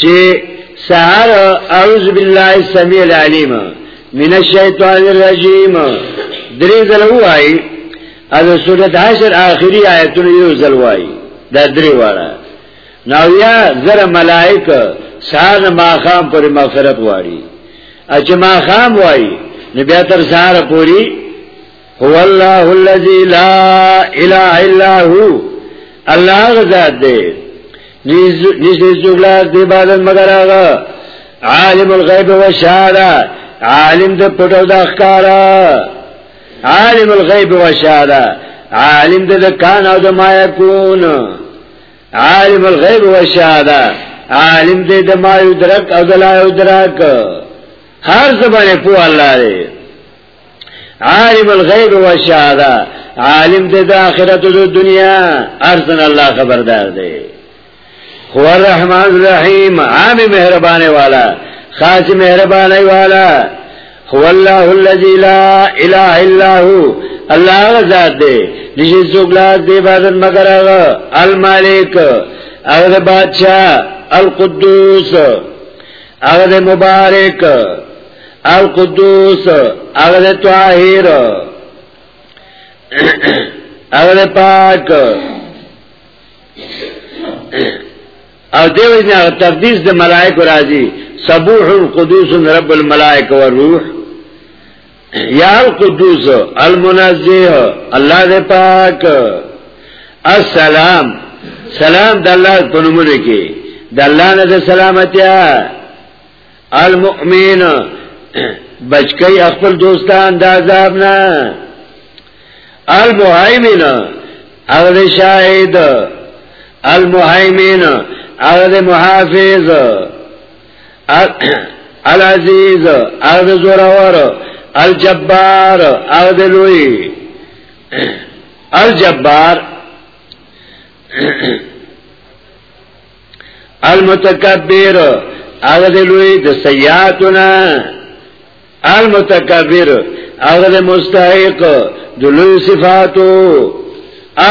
چې سهار اعوذ بالله السميع العليم من الشيطان الرجيم درې ځل وای از سورۃ حشر آخري آیتونه یو ځل وای دا درې واړه ناویا زر ملائک سهار ماخام پر مغفرت واری اچ ماخام وای نبی تر سهار پوری هو الله الذي لا اله الا هو الله غزاد دې نشته جوړه دې عبادت مگر هغه عالم الغیب و شهاده عالم د پټو د اخکارا عالم الغیب و شهاده عالم د کان او د ما یکون عالم الغیب و شهاده عالم دې د ما یدرک او د لا یدرک هر زبانه په الله دی عالم الغیب و شهاده عالم د آخرت او د دنیا ارزن الله خبردار دی هو الرحمن الرحیم عام مهربان والا خاص مهربان والا هو الله الذی لا اله الا هو الله ذات دی نشي څوک لا د عبادت مگر هغه المالک هغه بادشاہ القدوس هغه مبارک القدوس هغه د طاهر هغه د پاک او دیو نه تقدیس د ملائکه راځي سبوح القدوس رب الملائکه والروح یا القدوس المنزه الله دې پاک السلام سلام د الله په نوم لري کې د الله نه سلامتی المؤمن بچکی خپل دوستان د عذاب نه المهیمن هغه شاهد المهیمن هغه محافظ العزیز هغه زورور الجبار هغه لوی الجبار المتکبر هغه د لوی د سیاتنا المتکبر هغه د مستحق د لوی صفاتو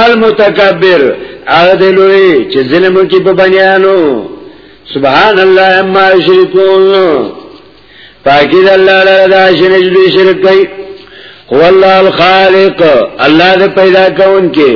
المتکبر هغه د لوی چې ظلم کوي په بنیانو سبحان الله اما یشرکون پاکی د الله لپاره دا شنه جوړ شرک کوي هو الله الخالق الله دې پیدا کون کې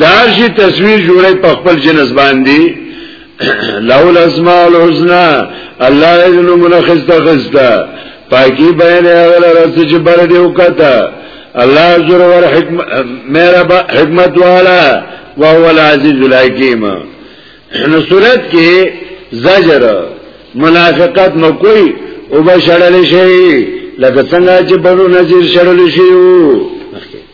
دا شي تصویر جوړي په خپل جنس باندې لو الاسماء الحسنى الله اذن من خستا خستا پاکی بیان اغلا رس چه برد اوکتا الله زور ور حکمت میرا حکمت والا وهو العزیز الحکیم نو صورت کې زجر منافقت نو کوئی او بشړل شي لکه څنګه چې بنو نذیر شړل شي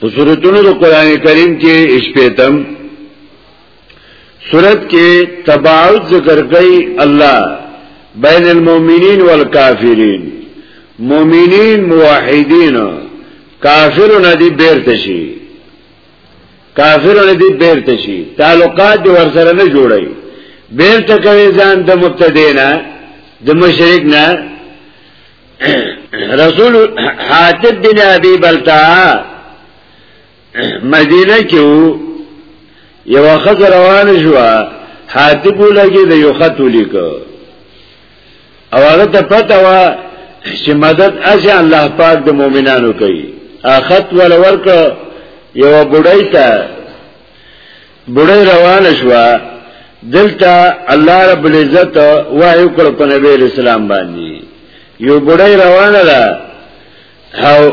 په سورتونو د قران کریم کې اشپیتم سورت کې تباعد ذکر کوي الله بین المؤمنین والکافرین مؤمنین موحدین کافرون دی بیرته شي کافرون دی بیرته شي تعلقات دی ورسره نه جوړي بیرته کوي ځان د مبتدینا د مشرک نه رسول حاتب بن ابي بلتا مدینه کې یو خط روان شو حاتب لګي د یو خط ولیک او هغه ته پته وا چې مدد اجه الله پاک د مؤمنانو کوي اخت ول ورک یو بډای ته بډای روان شوا دلته الله رب العزت وحی وکړ په نبی اسلام باندې یو بډای روان ده او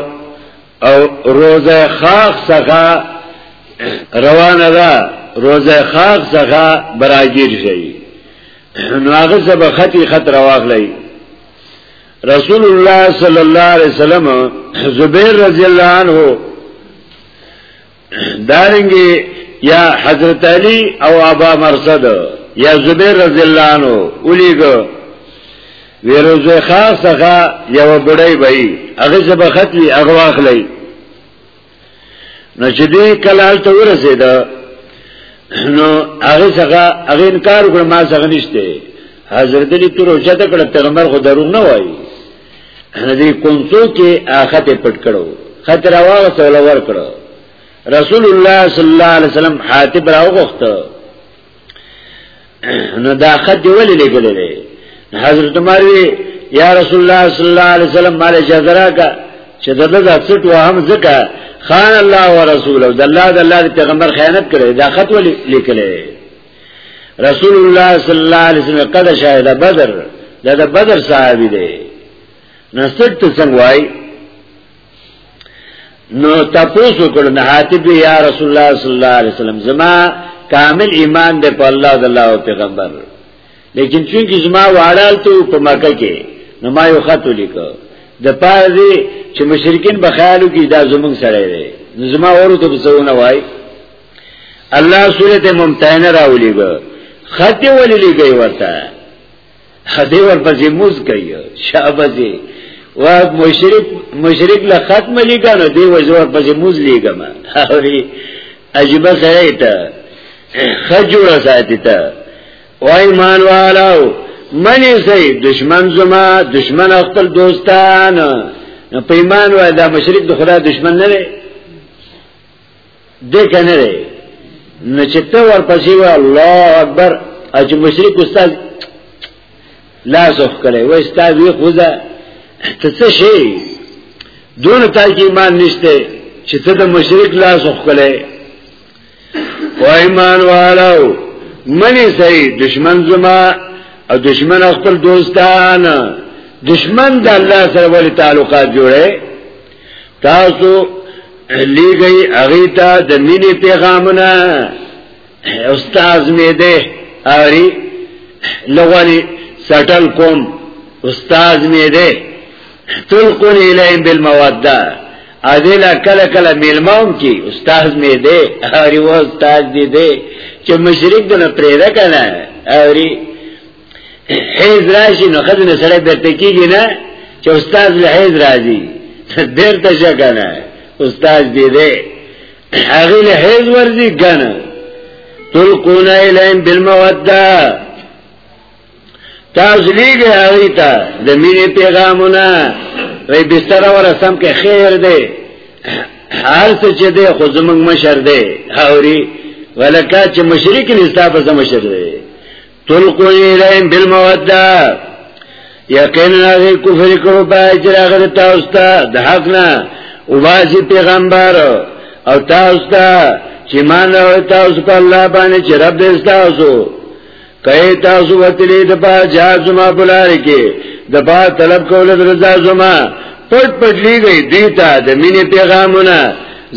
او روزه خاخ څخه روان ده روزه خاخ څخه براګیر شي نو هغه سب خطي خط رواخلای رسول الله صلی الله علیه وسلم زبیر رضی الله عنه دارنګي یا حضرت علی او ابا مرصد یا زبیر رضی الله عنه اولیګو ویروزه خاص څخه یو بډای وای هغه څه به ختمي هغه واخلای نو چې دې کله ته ورسېد نو هغه څخه هغه انکار کړ ما څخه نشته حضرت علی تر اوچته کړه پیغمبر خو دروغ نه وایي دی کونسو کې اخت پټ کړو خط راوغه سول ور کړو رسول الله صلی الله علیه وسلم حاتب راوغخت نو دا خط دی ولې لګلې دی حضرت عمر وی یا رسول الله صلی الله علیه وسلم مال جزرا کا چې دغه د څټ و هم زکه خان الله او رسول او د الله د الله پیغمبر خیانت کړي دا خط ولې لیکلې رسول الله صلی الله علیه وسلم قد شاهد بدر دا د بدر صحابي دی نستد ته څنګه وای نو تاسو کول نه حاتب یا رسول الله صلی الله علیه وسلم زما کامل ایمان دی په الله د الله او پیغمبر لیکن چونکی زما واړال ته په مکه کې نو ما یو خط ولیکو د پاره چې مشرکین بخیالو کې دا زمونږ سره دی زما ورته څه ونه وای الله صورت ممتحنه راولی گو خطی ولی لی گئی ورطا خطی ورپسی موز کئی شابزی و مشرک مشرک له ختم لګانو دی وزور پسې موز لګم اوري عجیب سره ته خجوړ ساتي ته وای مان والو منی سي دشمن زما دشمن خپل دوستان په ایمان وای دا مشرک د خدا دشمن نه دې کنه لري نو چې ته ورپسې و الله اکبر او چې مشرک استاد لا زخ کړي و استاد وی خوځه ته څه شي دون تا کې ایمان نشته چې ته د مشرک لا زخ کړي و ایمان والو منی سي دشمن زما او دشمن خپل دوستان دشمن د الله سره ولې تعلقات جوړه تاسو لیږي هغه ته د مینې پیغامونه استاد مې ده اری لغونی سټل کوم استاد مې ده تلقون الیهم بالموده ادله کله کله ملموم کی استاد مې ده اری و استاد دې ده چې مشرک دنه پرېره کنه اری حیز راشي نو خځه نه سره بیرته کیږي نه چې استاد له حیز راځي بیرته شکنه استاد دې دې هغه له حیز ورځي کنه تلقون الیم بالموده تاسو لیږي هغه ته د مینې پیغامونه وی بستر ورسم کې خیر دی هر څه چې دی خو زمنګ مشر دی هوري ولکه چې مشرک نستا په مشر دی تلقون الیم بالموده یقینا هغه کفر کړو په اجر هغه تاسو ته د حق نه او واسی پیغمبر او تاسو ته چې مان او تاسو په الله باندې چې رب دې تاسو کای تاسو وتلی د پاجا زما بلار کې د با طلب کول د رضا زما پټ پټ لیږي دوی ته د مینې پیغامونه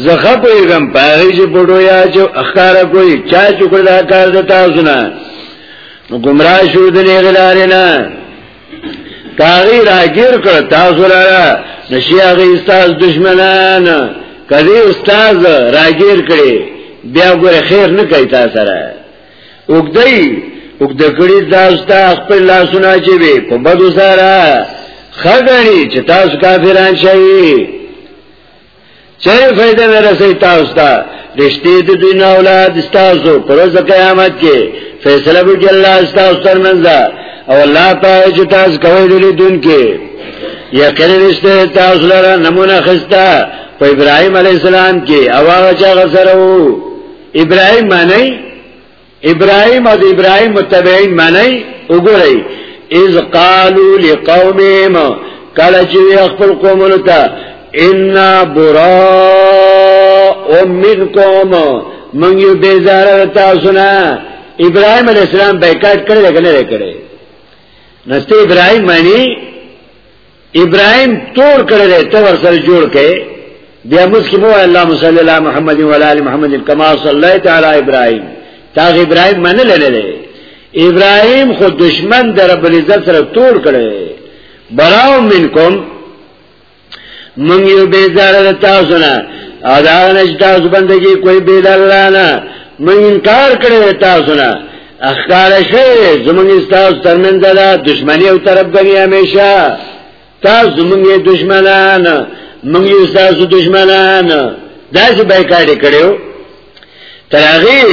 زخه پویګم پاغی چې پټو یا چې اخکار کوئی چا چکر دا کار د تاسو نه نو گمراه شو د لغلارې نه کاغی راگیر کړ تاسو لاره نشي هغه استاد دشمنان کدی استاد راگیر کړي بیا ګوره خیر نه کوي تاسو سره وګدای وګدګړي تاسو ته خپل لاسونه چې وي په بدو سره خدای چې تاسو کافران شئ چه فیده ورسی تاسو تا رشتی دو دین اولاد استاسو پروز قیامت کې فیصله بکی اللہ استاسو ترمنزا او اللہ پاہی چه تاسو کوئی دلی دن کې یقین رشتی تاسو لرا نمونه خستا په ابراهيم عليه السلام کې اواغه چا غسرو ابراهيم معنی ابراهيم او ابراهيم متبعين معنی وګورئ اذ قالوا لقومهم کله چې خپل قومونو ته ان براء منكم من یو بیزار تاسو نه ابراهيم عليه السلام بایکاټ کړل کنه کړل نسته ابراهيم معنی ابراهيم تور کړل ته ور سره جوړ کړي بیا موږ کې مو الله صلی الله محمد و علی محمد کما صلی تعالی ابراهيم تا ابراهيم منه لرله ابراهيم خو دشمن در رب العزت سره تور کړل براو منکم من یو بیزار دا تاسو نه او دا نشتا سو بندگی کوئی بید اللہ نا من انکار کرده تاسو نا اخکار شوی زمونږ استاس ترمن دا دشمنی او طرف بنی همیشه تا زمونږ دشمنان مونږ استاس دشمنان دا چې بایکاټ کړو ترغه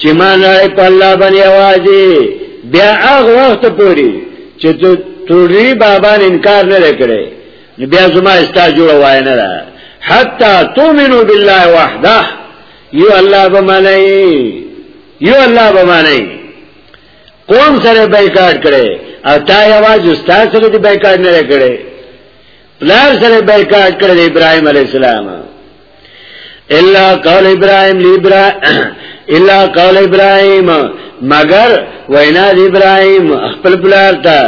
چې ما نه په الله باندې आवाजي بیا هغه وخت پوری چې ته ټوری بابا انکار نه کړې بیا زما استاس جوړ وای نه حتا تؤمنو بالله وحده یو الله به معنی یو الله به معنی قوم سره بایکاټ کړي او تا یواز استاد سره دی بایکاټ نه کړي پلار سره بایکاټ کړي ابراهيم عليه السلام الا قول ابراهيم لبرا الا قول ابراهيم مگر وینا ابراهيم خپل پلار ته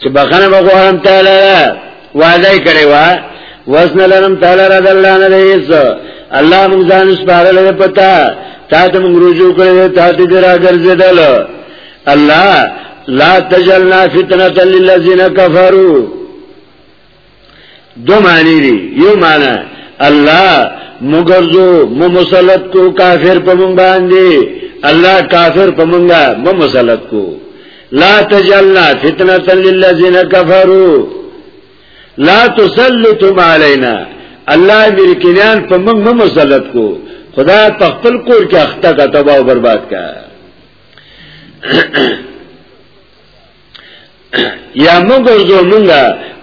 چې بخنه بغوارم تعالی وعده کړی وا وزن لرم تعالی رد الله نه دیس الله موږ ځان سپارل پتا تا ته موږ رجوع کړی تا ته درا ګرځیدل الله لا تجلنا فتنه للذین کفروا دو معنی دی یو معنی الله مګرزو مو مسلط کو کافر په مونږ باندې الله کافر په مونږه مو مسلط کو لا تجعلنا فتنه للذین کفروا لا تسلطوا علينا الله برکنان په مونږ مو مسلط کو خدا په خپل کور کې اخته کا تباہ او برباد کا یا موږ ورځو موږ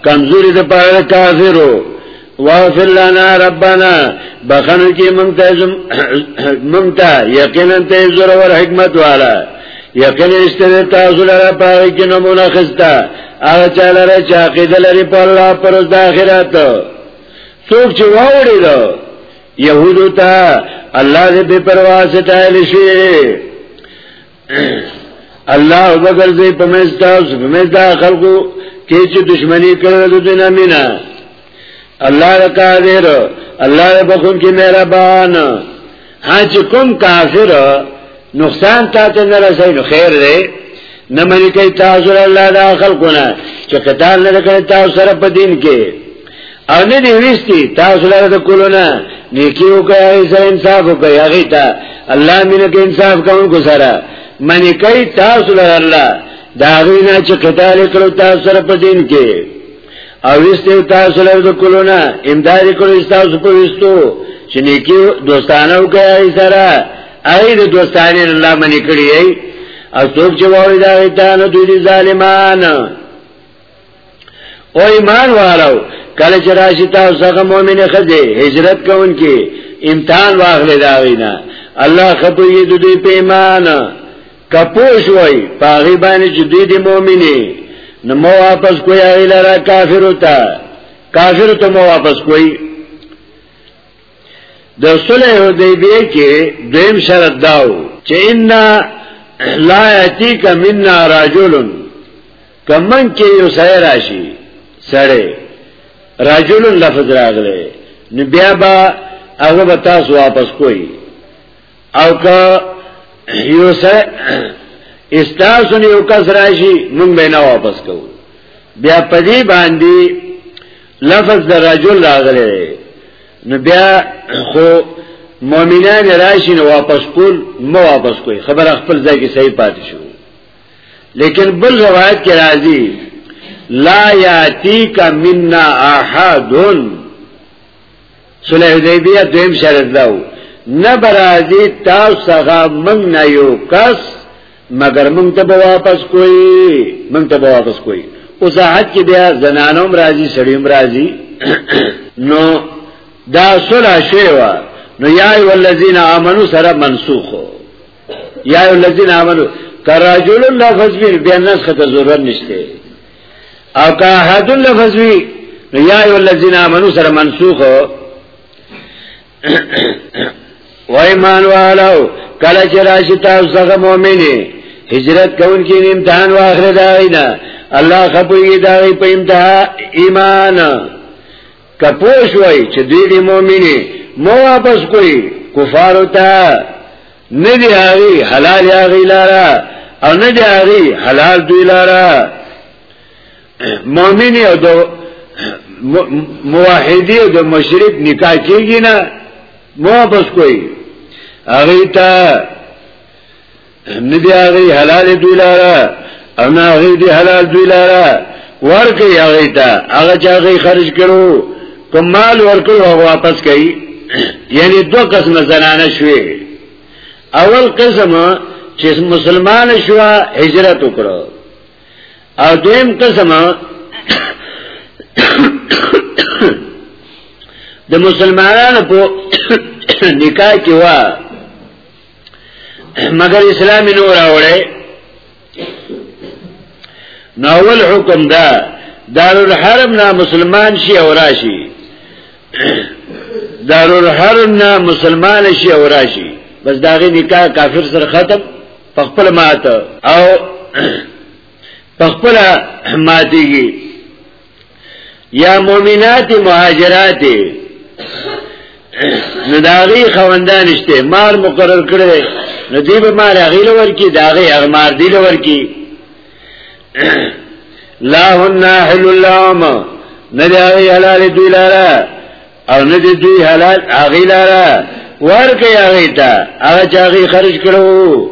کمزوري د پاره کافرو واغفر لنا ربنا بخن کی منتا منتا یقینا ته زور ور حکمت والا یقینا استره تاسو لپاره پاره کې نمونه خستا هغه چاله را چا کې دلری په الله پر د اخرت څوک چې واوړي دا يهودو ته الله دې بے پروا ستایل شي الله وبګر دې په مېز تاسو په مېز دا خلکو کې چې دښمنی کړو د دې نامینا الله قادر الله بخون کې مهربان هڅ کوم کافر نقصان تاسو نه رسي نو خیر دی نه مې کوي تاسو الله دا خلکونه چې قتال نه کړی تاسو سره په دین کې او نه دی ویستی تاسو لره د کولونه نیکی وکړی سره انصاف وکړی هغه ته الله مینه کې انصاف کوونکو سره منی کوي تاسو لره الله دا غینا چې قتال کړو تاسو سره په دین کې او ویستی تاسو لره د کولونه امداد کړو تاسو په ویستو چې نیکی دوستانه وکړی سره هغه د دوستانه الله منی کړی او څوک چې وایي دا ایتانه دوی ظالمانه او ایمان والو کله چې راشي تاسو څنګه مؤمن خځه هجرت کوونکې امتحان واخلې دا وینا الله خپوی د دې په ایمان کپوش وای پاغي باندې چې دوی د مؤمنې نو مو واپس کوی ایله را کافر وتا کافر ته مو واپس کوی د صلح حدیبیه کې دیم شرط داو چې ان لا یاتیک منا رجلن کمن کې یو سړی راشي سړی رجل لفظ راغلی نو بیا به هغه به تاسو واپس کوی او که یو سړی استاسو نه یو کس راشي موږ به نه واپس کوو بیا په دې باندې لفظ د رجل راغلی نو بیا خو مؤمنان راشي نو واپس کول مو واپس کوی خبر خپل ځای کې صحیح پاتې شو لیکن بل روایت کې راځي لا یاتیک منا احد صلح حدیبیه دویم شرط داو نه برازي تاسو څنګه من نه یو کس مگر مونږ ته به واپس کوی مونږ ته به واپس کوی او زاحت کې بیا زنانوم راځي سړیوم راځي نو دا صلح شوی و نو یا ایو الذین آمنو سره منسوخو یا الذین آمنو کراجل لفظ وی بیا نسخ ته ضرورت نشته او که احد لفظ وی یا الذین آمنو سره منسوخ و ایمان والو کله چې راشي تاسو څنګه مؤمنه هجرت کون کې امتحان واخره دا نه الله خپوي دا په امتحان ایمان که پوه شوئ چې دوی دې مؤمنې مو واپس کوئ کفارو ته نه دی هغوی حلال هغوی لاره او نه دی هغوی حلال دوی لاره مؤمنې او د موحدې او د مشرک نکاح کېږي نه مو واپس کوئ هغوی ته ندی هغه حلال دی لاره او نه هغه دی حلال دی لاره ورکه هغه ته هغه چې هغه خرج کړو کوم مال ورکړو هغه واپس کړي یعنی دو قسم زنانه شوي اول قسم چې مسلمان شو هجرت وکړو او دویم قسم د مسلمانانو په نکاح کې وا مگر اسلام نو راوړې نو اول حکم دا دارالحرم نه مسلمان شي او راشي دارالحرم نه مسلمان شي او راشي بس داغه نکاح کافر سره ختم په خپل ماته او په خپل ماتيږي یا مومنات مهاجرات نو داغي خوندان شته مار مقرر کړي نو دی به مار غیل ورکی داغي اغمار دی ورکی لا هن حل اللهم نداغي حلال دی لارا او ندی دی حلال اغی لارا ورکی اغی تا اغا چاگی خرج کرو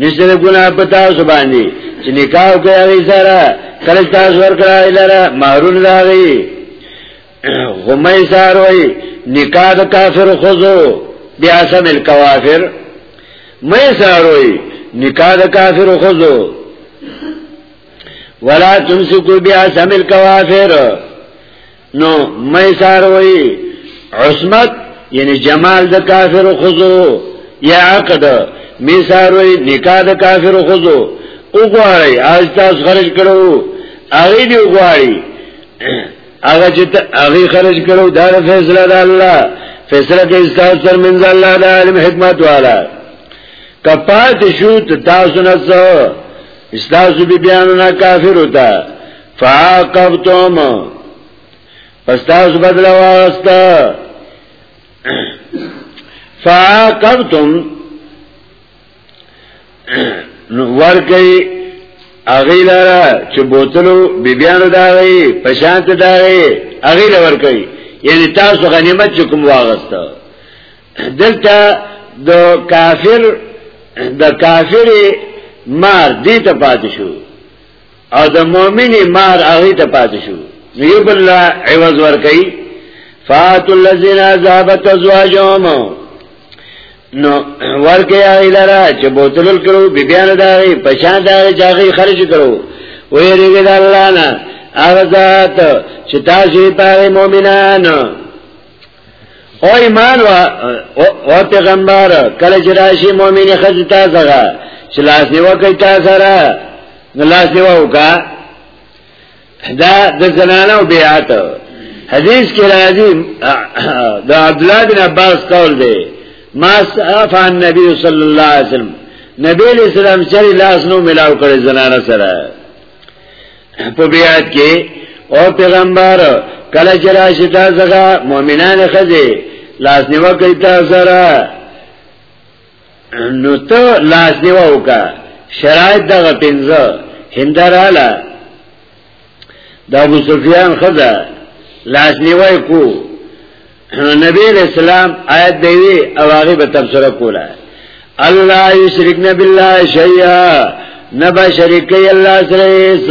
نشته ګناه په تاسو باندې چې نکاح کوي سره کله تاسو ورکړای لره مہرون راغی همای ساروي نکاح د کافر خوزو بیا سم الکوافر مې ساروي نکاح د کافر خوزو ولا تمسکو بیا سم الکوافر نو مې ساروي عصمت یعنی جمال د کافر خزو یا عقد مې ساروي نکاح د کافر خزو وګورئ اج تاسو خرج کړو هغه دی وګورئ هغه چې هغه خرج کړو دا فیصله د الله فیصله کې استاد تر منځ الله د علم حکمت والا کپات شو تاسو نه څو استاسو بی بیانو نا کافر ہوتا فعاقبتم پس تاسو بدل واسطه فعاقبتم نو ورکی اغی لارا چه بوتلو بیبیانو داغی پشانت داغی اغی لور کئی یعنی تاسو غنیمت چه کم واغستا دلتا د کافر د کافر مار دیتا پاتشو او د مؤمن مار هغه ته پاتې شو نو یو بل عوض ور کوي فات الذين ذهبت ازواجهم نو ورکه هغه لرا چې بوتلل کړو بیبیان داري پشان داري چې هغه خرج کړو وې ریګه د الله نه هغه ذات چې تاسو په مؤمنانو او ایمان وا او پیغمبر کله چې راشي مؤمنه خځه تا سره چې لاس نیو کوي تا سره نو لاس نیو وکا دا د زنانو بیعت حدیث کې راځي د عبد الله بن عباس قول دی ما صاف عن نبی صلی الله علیه وسلم نبی علیہ السلام چری لاس نو ملاو کړی زنانه سره په بیات کې او پیغمبر کله چې راشي تاسو هغه مؤمنان خځه لاس نیو کوي تاسو سره نو ته لاس نیو وکا شرایط دغه پنځه هندراله د ابو سفیان خځه لاس نیوای کو نبی علیہ السلام آیت دیوی او هغه به تبصره کوله الله یشرکن بالله شیئا نبا شریکی الله سره ایس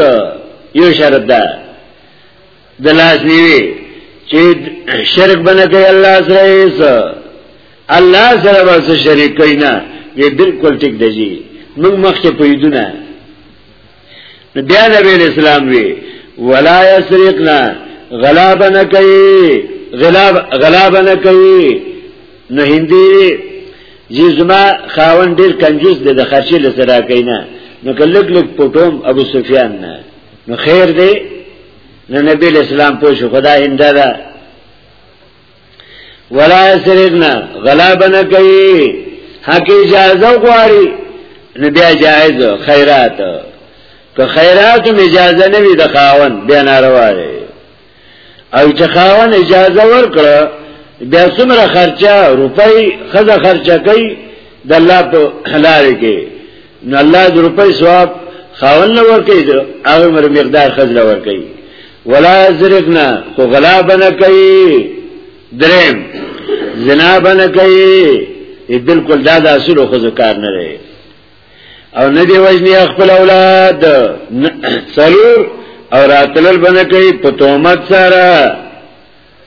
یو شرط ده د لاس نیوی چې شرک بنه کوي الله سره ایس الله سره ورسره شریک کینا وی بالکل ټیک دی موږ مخکې پویدونه بیا نبی اسلام وی ولا یسرقنا غلاب نه کوي غلاب غلاب نه کوي نه هندي جزما خاون ډیر کنجوس دی د خرچې لسره کینا نو کلک لک پټوم ابو سفیان نه نو خیر دی نو نبی اسلام پوښ خدای انده ولا سرقنا غلا بنا کوي حق اجازه غواړي نو بیا جایز خیرات که خیرات هم اجازه نه وي د خاون بیا ناروا دی او چې خاون اجازه ورکړه بیا څومره خرچه روپۍ خزه خرچه کوي د الله په لارې کې نو الله د روپۍ ثواب خاون نه ورکړي دا هغه مر مقدار خزل ورکړي ولا زرقنا خو غلا بنه کوي درم زنا بنه کوي بالکل دا د اصول خو ذکر نه لري او نه دی وجنی خپل اولاد څلور او راتلل بنه کوي په تومت سره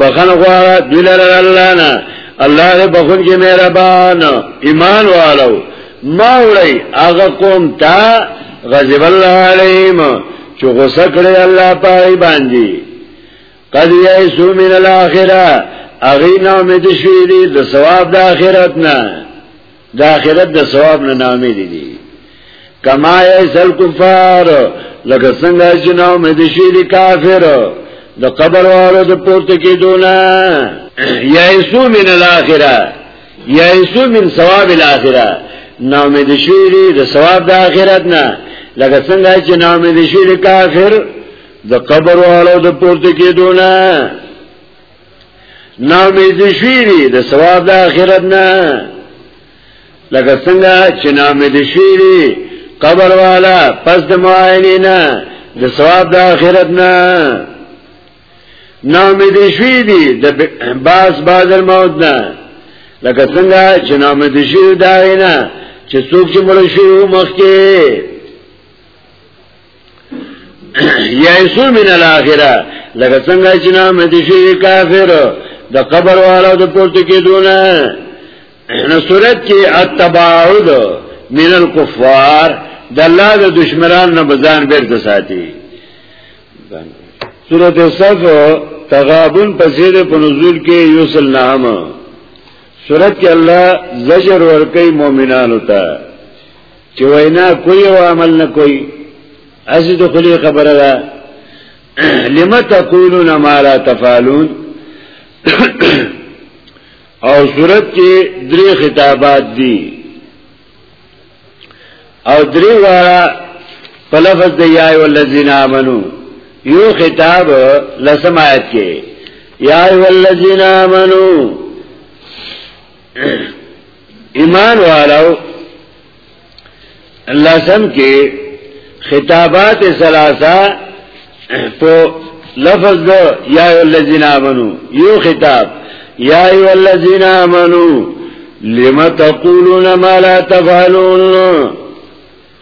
بخنه غواړه دوی لره الله نه الله دې بخون کې مهربان ایمان والو ما وړي هغه قوم ته غضب الله عليهم چې غوسه کړی الله پای باندې قد یئسو من الاخره اغینا امید شوی دی د ثواب د آخرت نه د آخرت د ثواب نه نامید دي کما یسل کفار لکه څنګه چې نو مې د شي د کافر د قبر والو د پورته کېدونه یایسو من الاخره یایسو من ثواب الاخره نو مې د شي د ثواب د آخرت نه لکه څنګه چې نو مې د شي د کافر د قبر والو د پورته کېدونه نامید شوی دی د ثواب د آخرت نه لکه څنګه چې نامید شوی دی قبر والا پس د معاینه نه د ثواب د آخرت نه نامید شوی دی د باس بعد الموت نه لکه څنګه چې نامید شوی دا نه چې څوک چې مړ شي مخکې یایسو من الاخره لکه څنګه چې نام دي شي کافر د قبر والا د پورته کېدونه نو صورت کې التباعد من الكفار د الله د دشمنان نه بزان بیرته ساتي سورته صف تغابن پسې د پنزول کې یوسل نام سورت کې الله زجر ورکړي مؤمنانو ته چې وینا کوي او عمل نه کوي اسی د خلی خبره ده لما تقولون ما لا تفعلون او صورت کې درې خطابات دي او درې وارا په لفظ د یا ای الذین آمنو یو خطاب لسم آیت کې یا ای الذین آمنو ایمان والو الله سم کې خطابات ثلاثه په لفظ دو یا ایو الذین آمنو یو خطاب یا ایو الذین آمنو لما تقولون ما لا تفعلون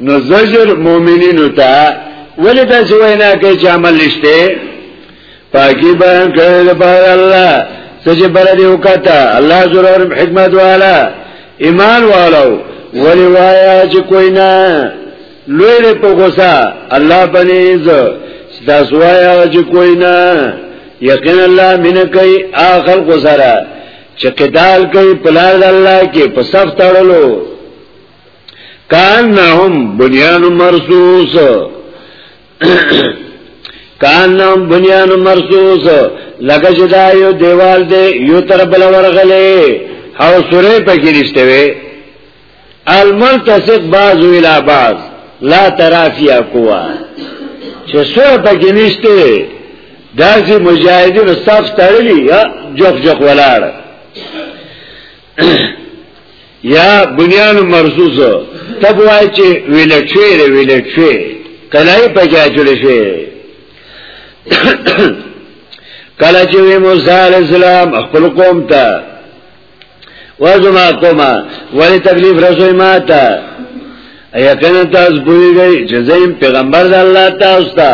نو زجر مؤمنینو ته ولی دا چې وینا کوي چې عمل نشته پاکی بیان کړی د بار الله سچ بر دی وکتا الله ضرور حکمت والا ایمان والو ولی وایا چې کوئی نه لوی په غوسه الله باندې ز تاسو وایا چې کوئی نه یقین الله مینه کوي اخر غوسره چې قتال کوي پلار الله کې په صف تړلو کانهم بنیان مرصوص کانهم بنیان مرصوص لکه چې دا یو دیوال دی یو تر بل ورغلې او سورې پکې نشته وي الملتصق بعض الى بعض لا ترافیا قوا چې سورې پکې نشته داسې مجاهدین صف تړلی جوخ جوخ ولاړ یا بنیان مرزوز تب وای چې ویلټوی دی ویلټوی کلای په کې اچول شوی کله چې وی موسی علی السلام خپل قوم ته وازما قومه ولی تکلیف رسوي ما ته یقینا تاسو بویږئ چې زم پیغمبر د الله تاسو ته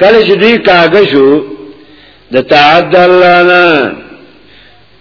کله چې دی کاږه شو د تعد الله نه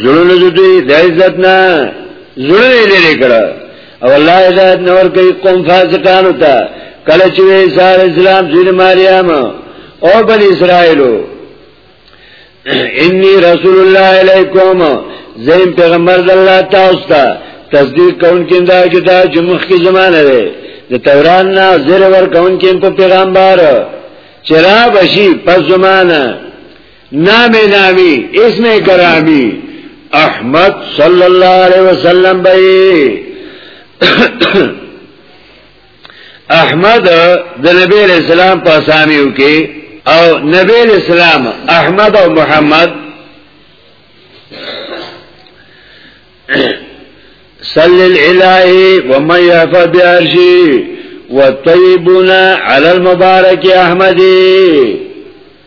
زړونه دوی د عزت نه زړونه لري کړه او الله هدایت نور کوي قوم فاسقانو ته کله چې عیسی اسلام ځین مریم او بن اسرائیلو انی رسول الله علیکم زین پیغمبر د الله تاسو ته تصدیق کون کې دا کتاب چې مخکې زمانه ده د توران نه زیر ور کون کې په پیغمبر چرا بشي په زمانه نام نامی اسم کرامی احمد صلی اللہ علیہ وسلم بئی احمد د نبی علیہ السلام په اسامیو کې او نبی علیہ السلام احمد او محمد صل الالهی ومن یحفظ بعرشی والطیبون علی المبارک احمدی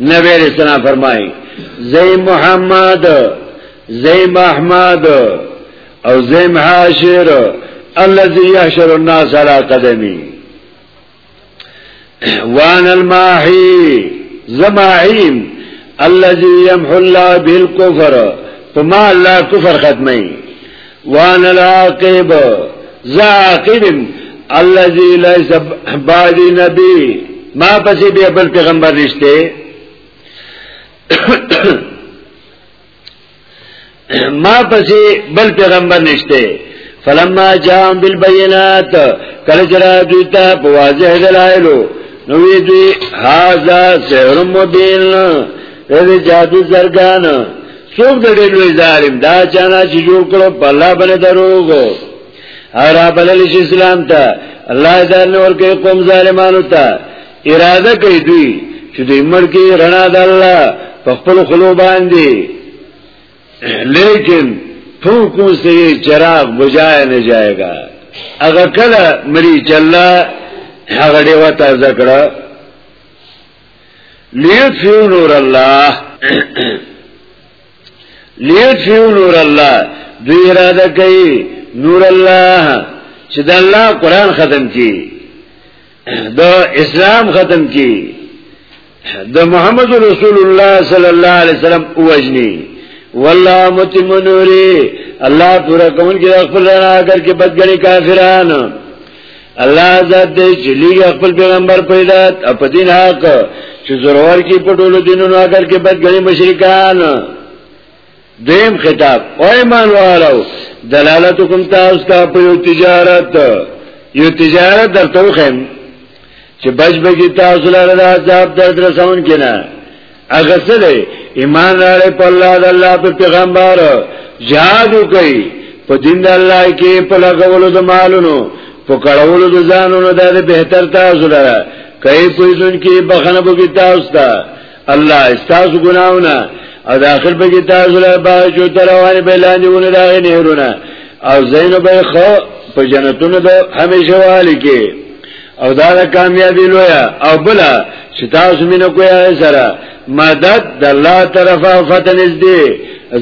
نبی علیہ السلام فرمائی زي محمد زي محمد او زي حاشر اللذی يحشر الناس علا قدمی وان الماحی زماعیم الذي يمحو الله بالكفر فما الله كفر ختمي وانا العاقب زا عاقب الذي ليس بعد نبي ما پسې به بل پیغمبر نشته ما پسې بل پیغمبر نشته فلما جاء بالبينات کله جرا دویتا په واضح دلایلو نو وی دوی هاذا سحر مبین دې جادو زرګان څوک د ډېر لوی ظالم دا چانه چې جوړ کړو په الله باندې دروغ او را بلل شي اسلام ته الله دې نور کې قوم ظالمانو ته اراده کوي دوی چې د مړ کې رڼا د الله په خپل خلو باندې لیکن تو کو سے چراغ بجایا نه جائے گا اگر کله مری چلا هغه دیو ته ذکر لیتفیو نور الله لیتفیو نور الله دوی اراده کوي نور الله چې د الله قران ختم کی د اسلام ختم کی د محمد رسول الله صلی الله علیه وسلم اوجنی والله متم نوری الله پورا کون کې خپل نه اگر کې بدګنی کافرانو الله ذات دې چې لږ خپل پیغمبر پیدا او په دین حق چې ضرور کې په ټولو دینونو اگر کې بد غړي مشرکان دیم خطاب او ایمان والو دلالتکم تاسو ته په یو تجارت یو تجارت درته وخم چې بچ بګی تاسو لاره د عذاب درد رسون کنا هغه څه دی ایمان راړې په الله د الله په پیغمبر جهاد کوي په دین د الله کې په لګولو د مالونو په کړولو د ځانونو د بهتر تاسو لره کوي په دین کې بخنه بوګی تاسو ته الله استاسو ګناونه او د اخر په کې تاسو لره با جو تروانه به لاندې ونه راغې نهرونه او زینو به خو په جنتونو د همیشه والي کې او دا د کامیابی لویا او بلا چې تاسو مینه کوی سره مدد د الله طرفه فتح نږدې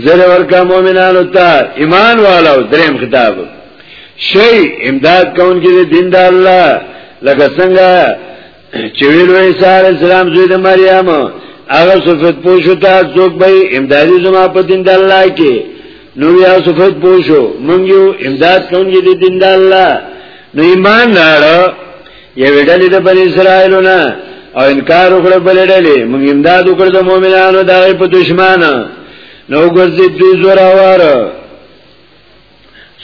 زر ورکا مؤمنانو ته ایمان والو دریم خطاب شی امداد کون کې دین د الله لکه څنګه چې ویلو عیسی علی السلام زوی د مریم هغه صفت پوښو ته څوک به امدادي زما په دین د الله کې نو یا صفت پوښو مونږ یو امداد کون کې دین د الله نو ایمان راړه یو ډلې د بنی اسرائیلو نه او انکار وکړ بل ډلې موږ امداد وکړ د مؤمنانو دغه په دشمن نو ګرځي دوی زور اوار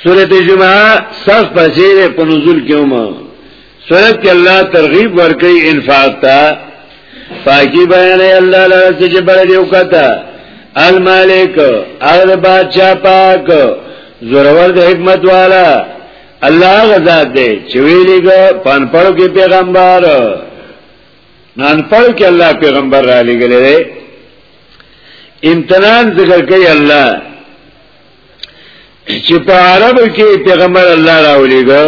سورته جمعه صف پسې په نزول کې ومه سورت کې الله ترغیب ورکړي انفاق ته پاکی بیان الله لاره چې بل دی وکتا المالک هغه بادشاہ پاک زورور د حکمت والا الله غزاد دې چې ویلګه پان پړو کې پیغمبر نن پړو کې الله پیغمبر را لګلې دې امتنان ذکر کوي الله چې په عربو کې پیغمبر الله را ولېګه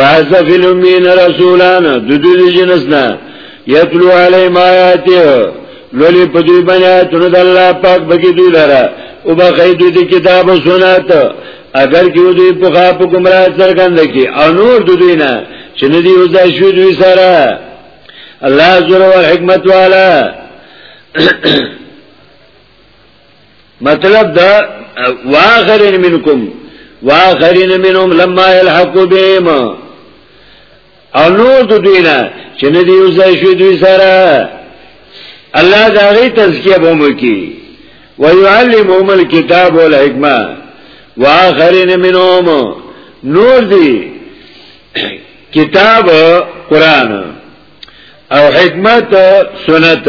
بعض فلمین رسولان د دوی جنس نه یتلو علی ما آیاته لولی په دوی باندې تر د الله پاک بګی دوی لره او بخی دوی د کتاب او سنت اگر کیو دوی په خوا په گمراه څرګند کی او نور دو دوی نه چې ندی او دا شو دوی سره الله زره او حکمت والا مطلب دا واخرین منکم واخرین منهم لما يلحقوا بهم او نور د دوی نه چې نه دی یوځای شوی دوی سره الله دا غي تزکیه به مو کی ويعلمهم الكتاب والحکمه واخرین منهم نور دی کتاب قران او حکمت سنت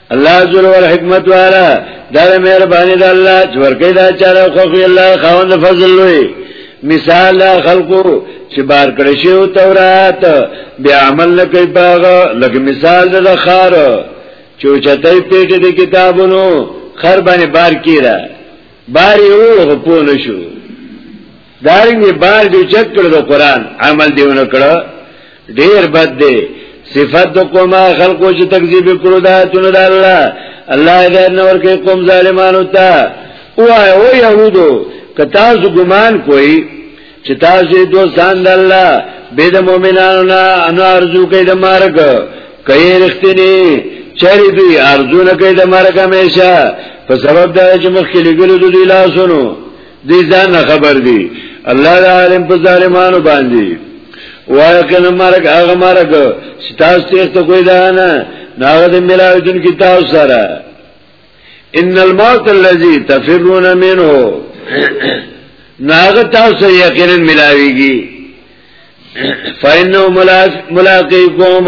الله جل ور حکمت والا دا مهرباني د الله چې ورکې دا چاره خو الله خاوند فضل وي مثال خلقو چې بار کړی شی او تورات بیا عمل نه کوي باغ لکه مثال د خار چې چتای پیټه د کتابونو خر باندې بار کیرا بار یو په پونه شو دارنګه بار جو چت کړو د قران عمل دیونه کړو ډیر بد دی صفات د قومه خلقو چې تکذیب کړو دا تونه د الله الله دې نور کې قوم ظالمانو ته او او يهودو که تاسو ګمان کوئ چې تاسو دوستان د الله به د مؤمنانو نه انو ارزو کوي د مارګ کوي رښتینی چری دوی ارزو نه کوي د مارګ همیشه په سبب دا چې مخکې لګلو دوی لاسونو دی ځان خبر دی الله د عالم په ظالمانو باندې وای کنه مرګ هغه مرګ چې تاسو تیر ته کوی دا نه ناغه د ملاویتون کی تاسو سره ان الموت الذي تفرون منه ناغه تاسو یقینا ملاویږي فإنه ملاقيكم